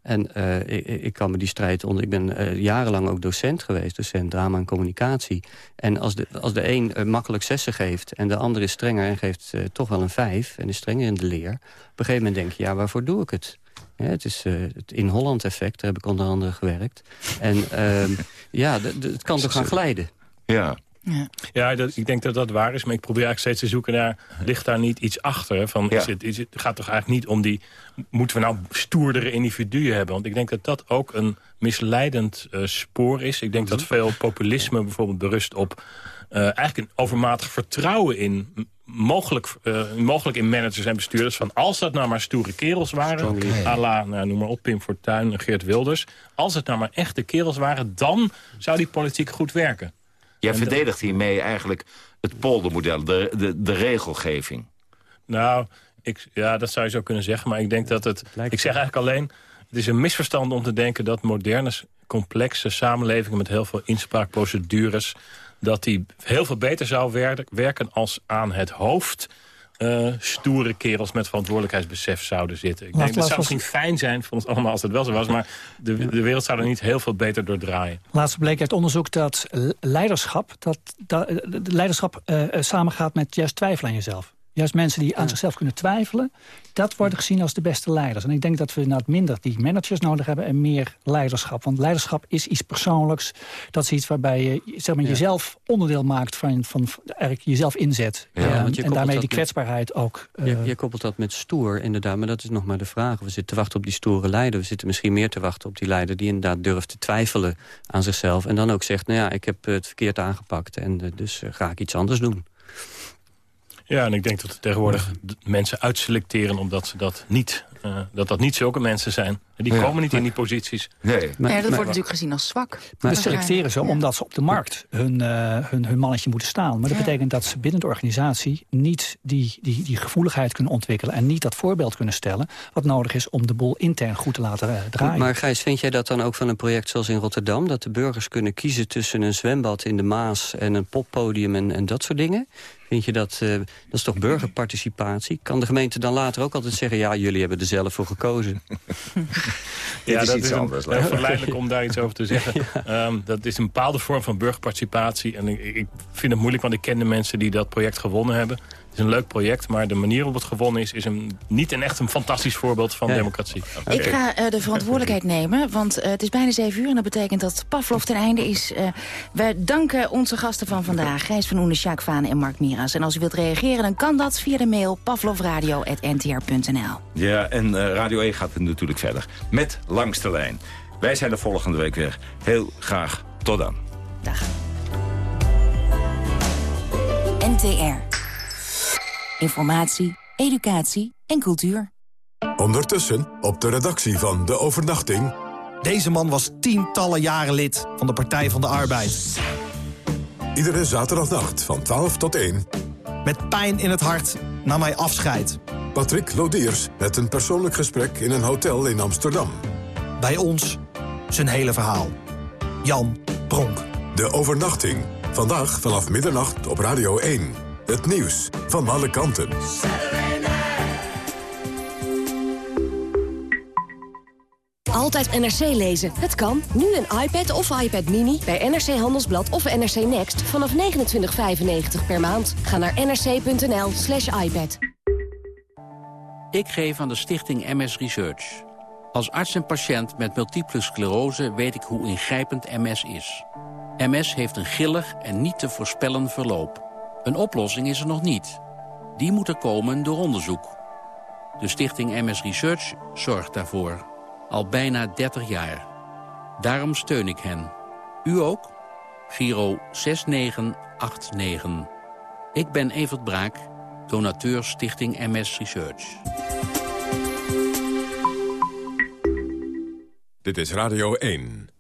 En uh, ik, ik, kan me die strijd onder... Ik ben uh, jarenlang ook docent geweest, docent drama en communicatie. En als de, als de een uh, makkelijk zessen geeft en de ander is strenger... en geeft toch wel een vijf en is strenger in de leer... op een gegeven moment denk je, ja, waarvoor doe ik het? Ja, het is het in Holland effect, daar heb ik onder andere gewerkt. En ehm, ja, het kan toch gaan glijden. Ja, ja, ja dat, ik denk dat dat waar is. Maar ik probeer eigenlijk steeds te zoeken naar... ligt daar niet iets achter? Van, is het, is het gaat toch eigenlijk niet om die... moeten we nou stoerdere individuen hebben? Want ik denk dat dat ook een misleidend uh, spoor is. Ik denk dat veel populisme bijvoorbeeld berust op... Uh, eigenlijk een overmatig vertrouwen in... Mogelijk, uh, mogelijk in managers en bestuurders... van als dat nou maar stoere kerels waren... à la, nou, noem maar op, Pim Fortuyn en Geert Wilders... als het nou maar echte kerels waren... dan zou die politiek goed werken. Jij verdedigt hiermee eigenlijk het poldermodel, de, de, de regelgeving. Nou, ik, ja, dat zou je zo kunnen zeggen. Maar ik denk dat het... Ik zeg eigenlijk alleen... Het is een misverstand om te denken dat moderne, complexe samenlevingen... met heel veel inspraakprocedures... dat die heel veel beter zou werken als aan het hoofd uh, stoere kerels met verantwoordelijkheidsbesef zouden zitten. Ik denk, dat zou misschien fijn zijn voor ons allemaal als het wel zo was... maar de, de wereld zou er niet heel veel beter door draaien. Laatst bleek uit onderzoek dat leiderschap, dat, dat leiderschap uh, samengaat met juist twijfelen aan jezelf. Juist mensen die aan zichzelf kunnen twijfelen... dat worden gezien als de beste leiders. En ik denk dat we nou minder die managers nodig hebben... en meer leiderschap. Want leiderschap is iets persoonlijks. Dat is iets waarbij je zeg maar, jezelf onderdeel maakt... van, van eigenlijk jezelf inzet. Ja, um, en daarmee die kwetsbaarheid met, ook... Uh, je, je, koppelt dat met stoer, inderdaad. Maar dat is nog maar de vraag. We zitten te wachten op die stoere leider. We zitten misschien meer te wachten op die leider... die inderdaad durft te twijfelen aan zichzelf. En dan ook zegt, nou ja, ik heb het verkeerd aangepakt... en uh, dus uh, ga ik iets anders doen. Ja, en ik denk dat tegenwoordig mensen uitselecteren... omdat ze dat niet, uh, dat dat niet zulke mensen zijn. Die ja, komen niet in die posities. Nee. Maar, ja, dat wordt natuurlijk gezien als zwak. Maar we selecteren ze omdat ze op de markt hun, uh, hun, hun mannetje moeten staan. Maar dat betekent dat ze binnen de organisatie... niet die, die, die gevoeligheid kunnen ontwikkelen... en niet dat voorbeeld kunnen stellen... wat nodig is om de boel intern goed te laten uh, draaien. Maar Gijs, vind jij dat dan ook van een project zoals in Rotterdam... dat de burgers kunnen kiezen tussen een zwembad in de Maas... en een poppodium en, en dat soort dingen? Vind je dat, uh, dat is toch burgerparticipatie? Kan de gemeente dan later ook altijd zeggen... ja, jullie hebben er zelf voor gekozen? ja, is dat is anders. Heel verleidelijk om daar iets over te zeggen. Ja. Um, dat is een bepaalde vorm van burgerparticipatie. En ik, ik, vind het moeilijk, want ik ken de mensen die dat project gewonnen hebben is een leuk project, maar de manier waarop het gewonnen is... is een, niet een echt een fantastisch voorbeeld van democratie. Ik ga uh, de verantwoordelijkheid nemen, want uh, het is bijna zeven uur... en dat betekent dat Pavlov ten einde is. Uh, wij danken onze gasten van vandaag, Gijs van Oene, Sjaak Vaan en Mark Miras. En als u wilt reageren, dan kan dat via de mail pavlovradio.ntr.nl. Ja, en Radio 1 gaat het natuurlijk verder met Langs de Lijn. Wij zijn er volgende week weer. Heel graag tot dan. Dag. NTR informatie, educatie en cultuur. Ondertussen op de redactie van De Overnachting... Deze man was tientallen jaren lid van de Partij van de Arbeid. Iedere zaterdagnacht van 12 tot 1. Met pijn in het hart nam hij afscheid. Patrick Lodiers met een persoonlijk gesprek in een hotel in Amsterdam. Bij ons zijn hele verhaal. Jan Bronk. De Overnachting. Vandaag vanaf middernacht op Radio 1. Het nieuws van alle kanten. Altijd NRC lezen. Het kan. Nu een iPad of iPad Mini bij NRC Handelsblad of NRC Next vanaf 29,95 per maand. Ga naar nrc.nl slash iPad. Ik geef aan de stichting MS Research. Als arts en patiënt met multiple sclerose weet ik hoe ingrijpend MS is. MS heeft een gillig en niet te voorspellen verloop. Een oplossing is er nog niet. Die moet er komen door onderzoek. De stichting MS Research zorgt daarvoor. Al bijna 30 jaar. Daarom steun ik hen. U ook? Giro 6989. Ik ben Evert Braak, donateur Stichting MS Research. Dit is Radio 1.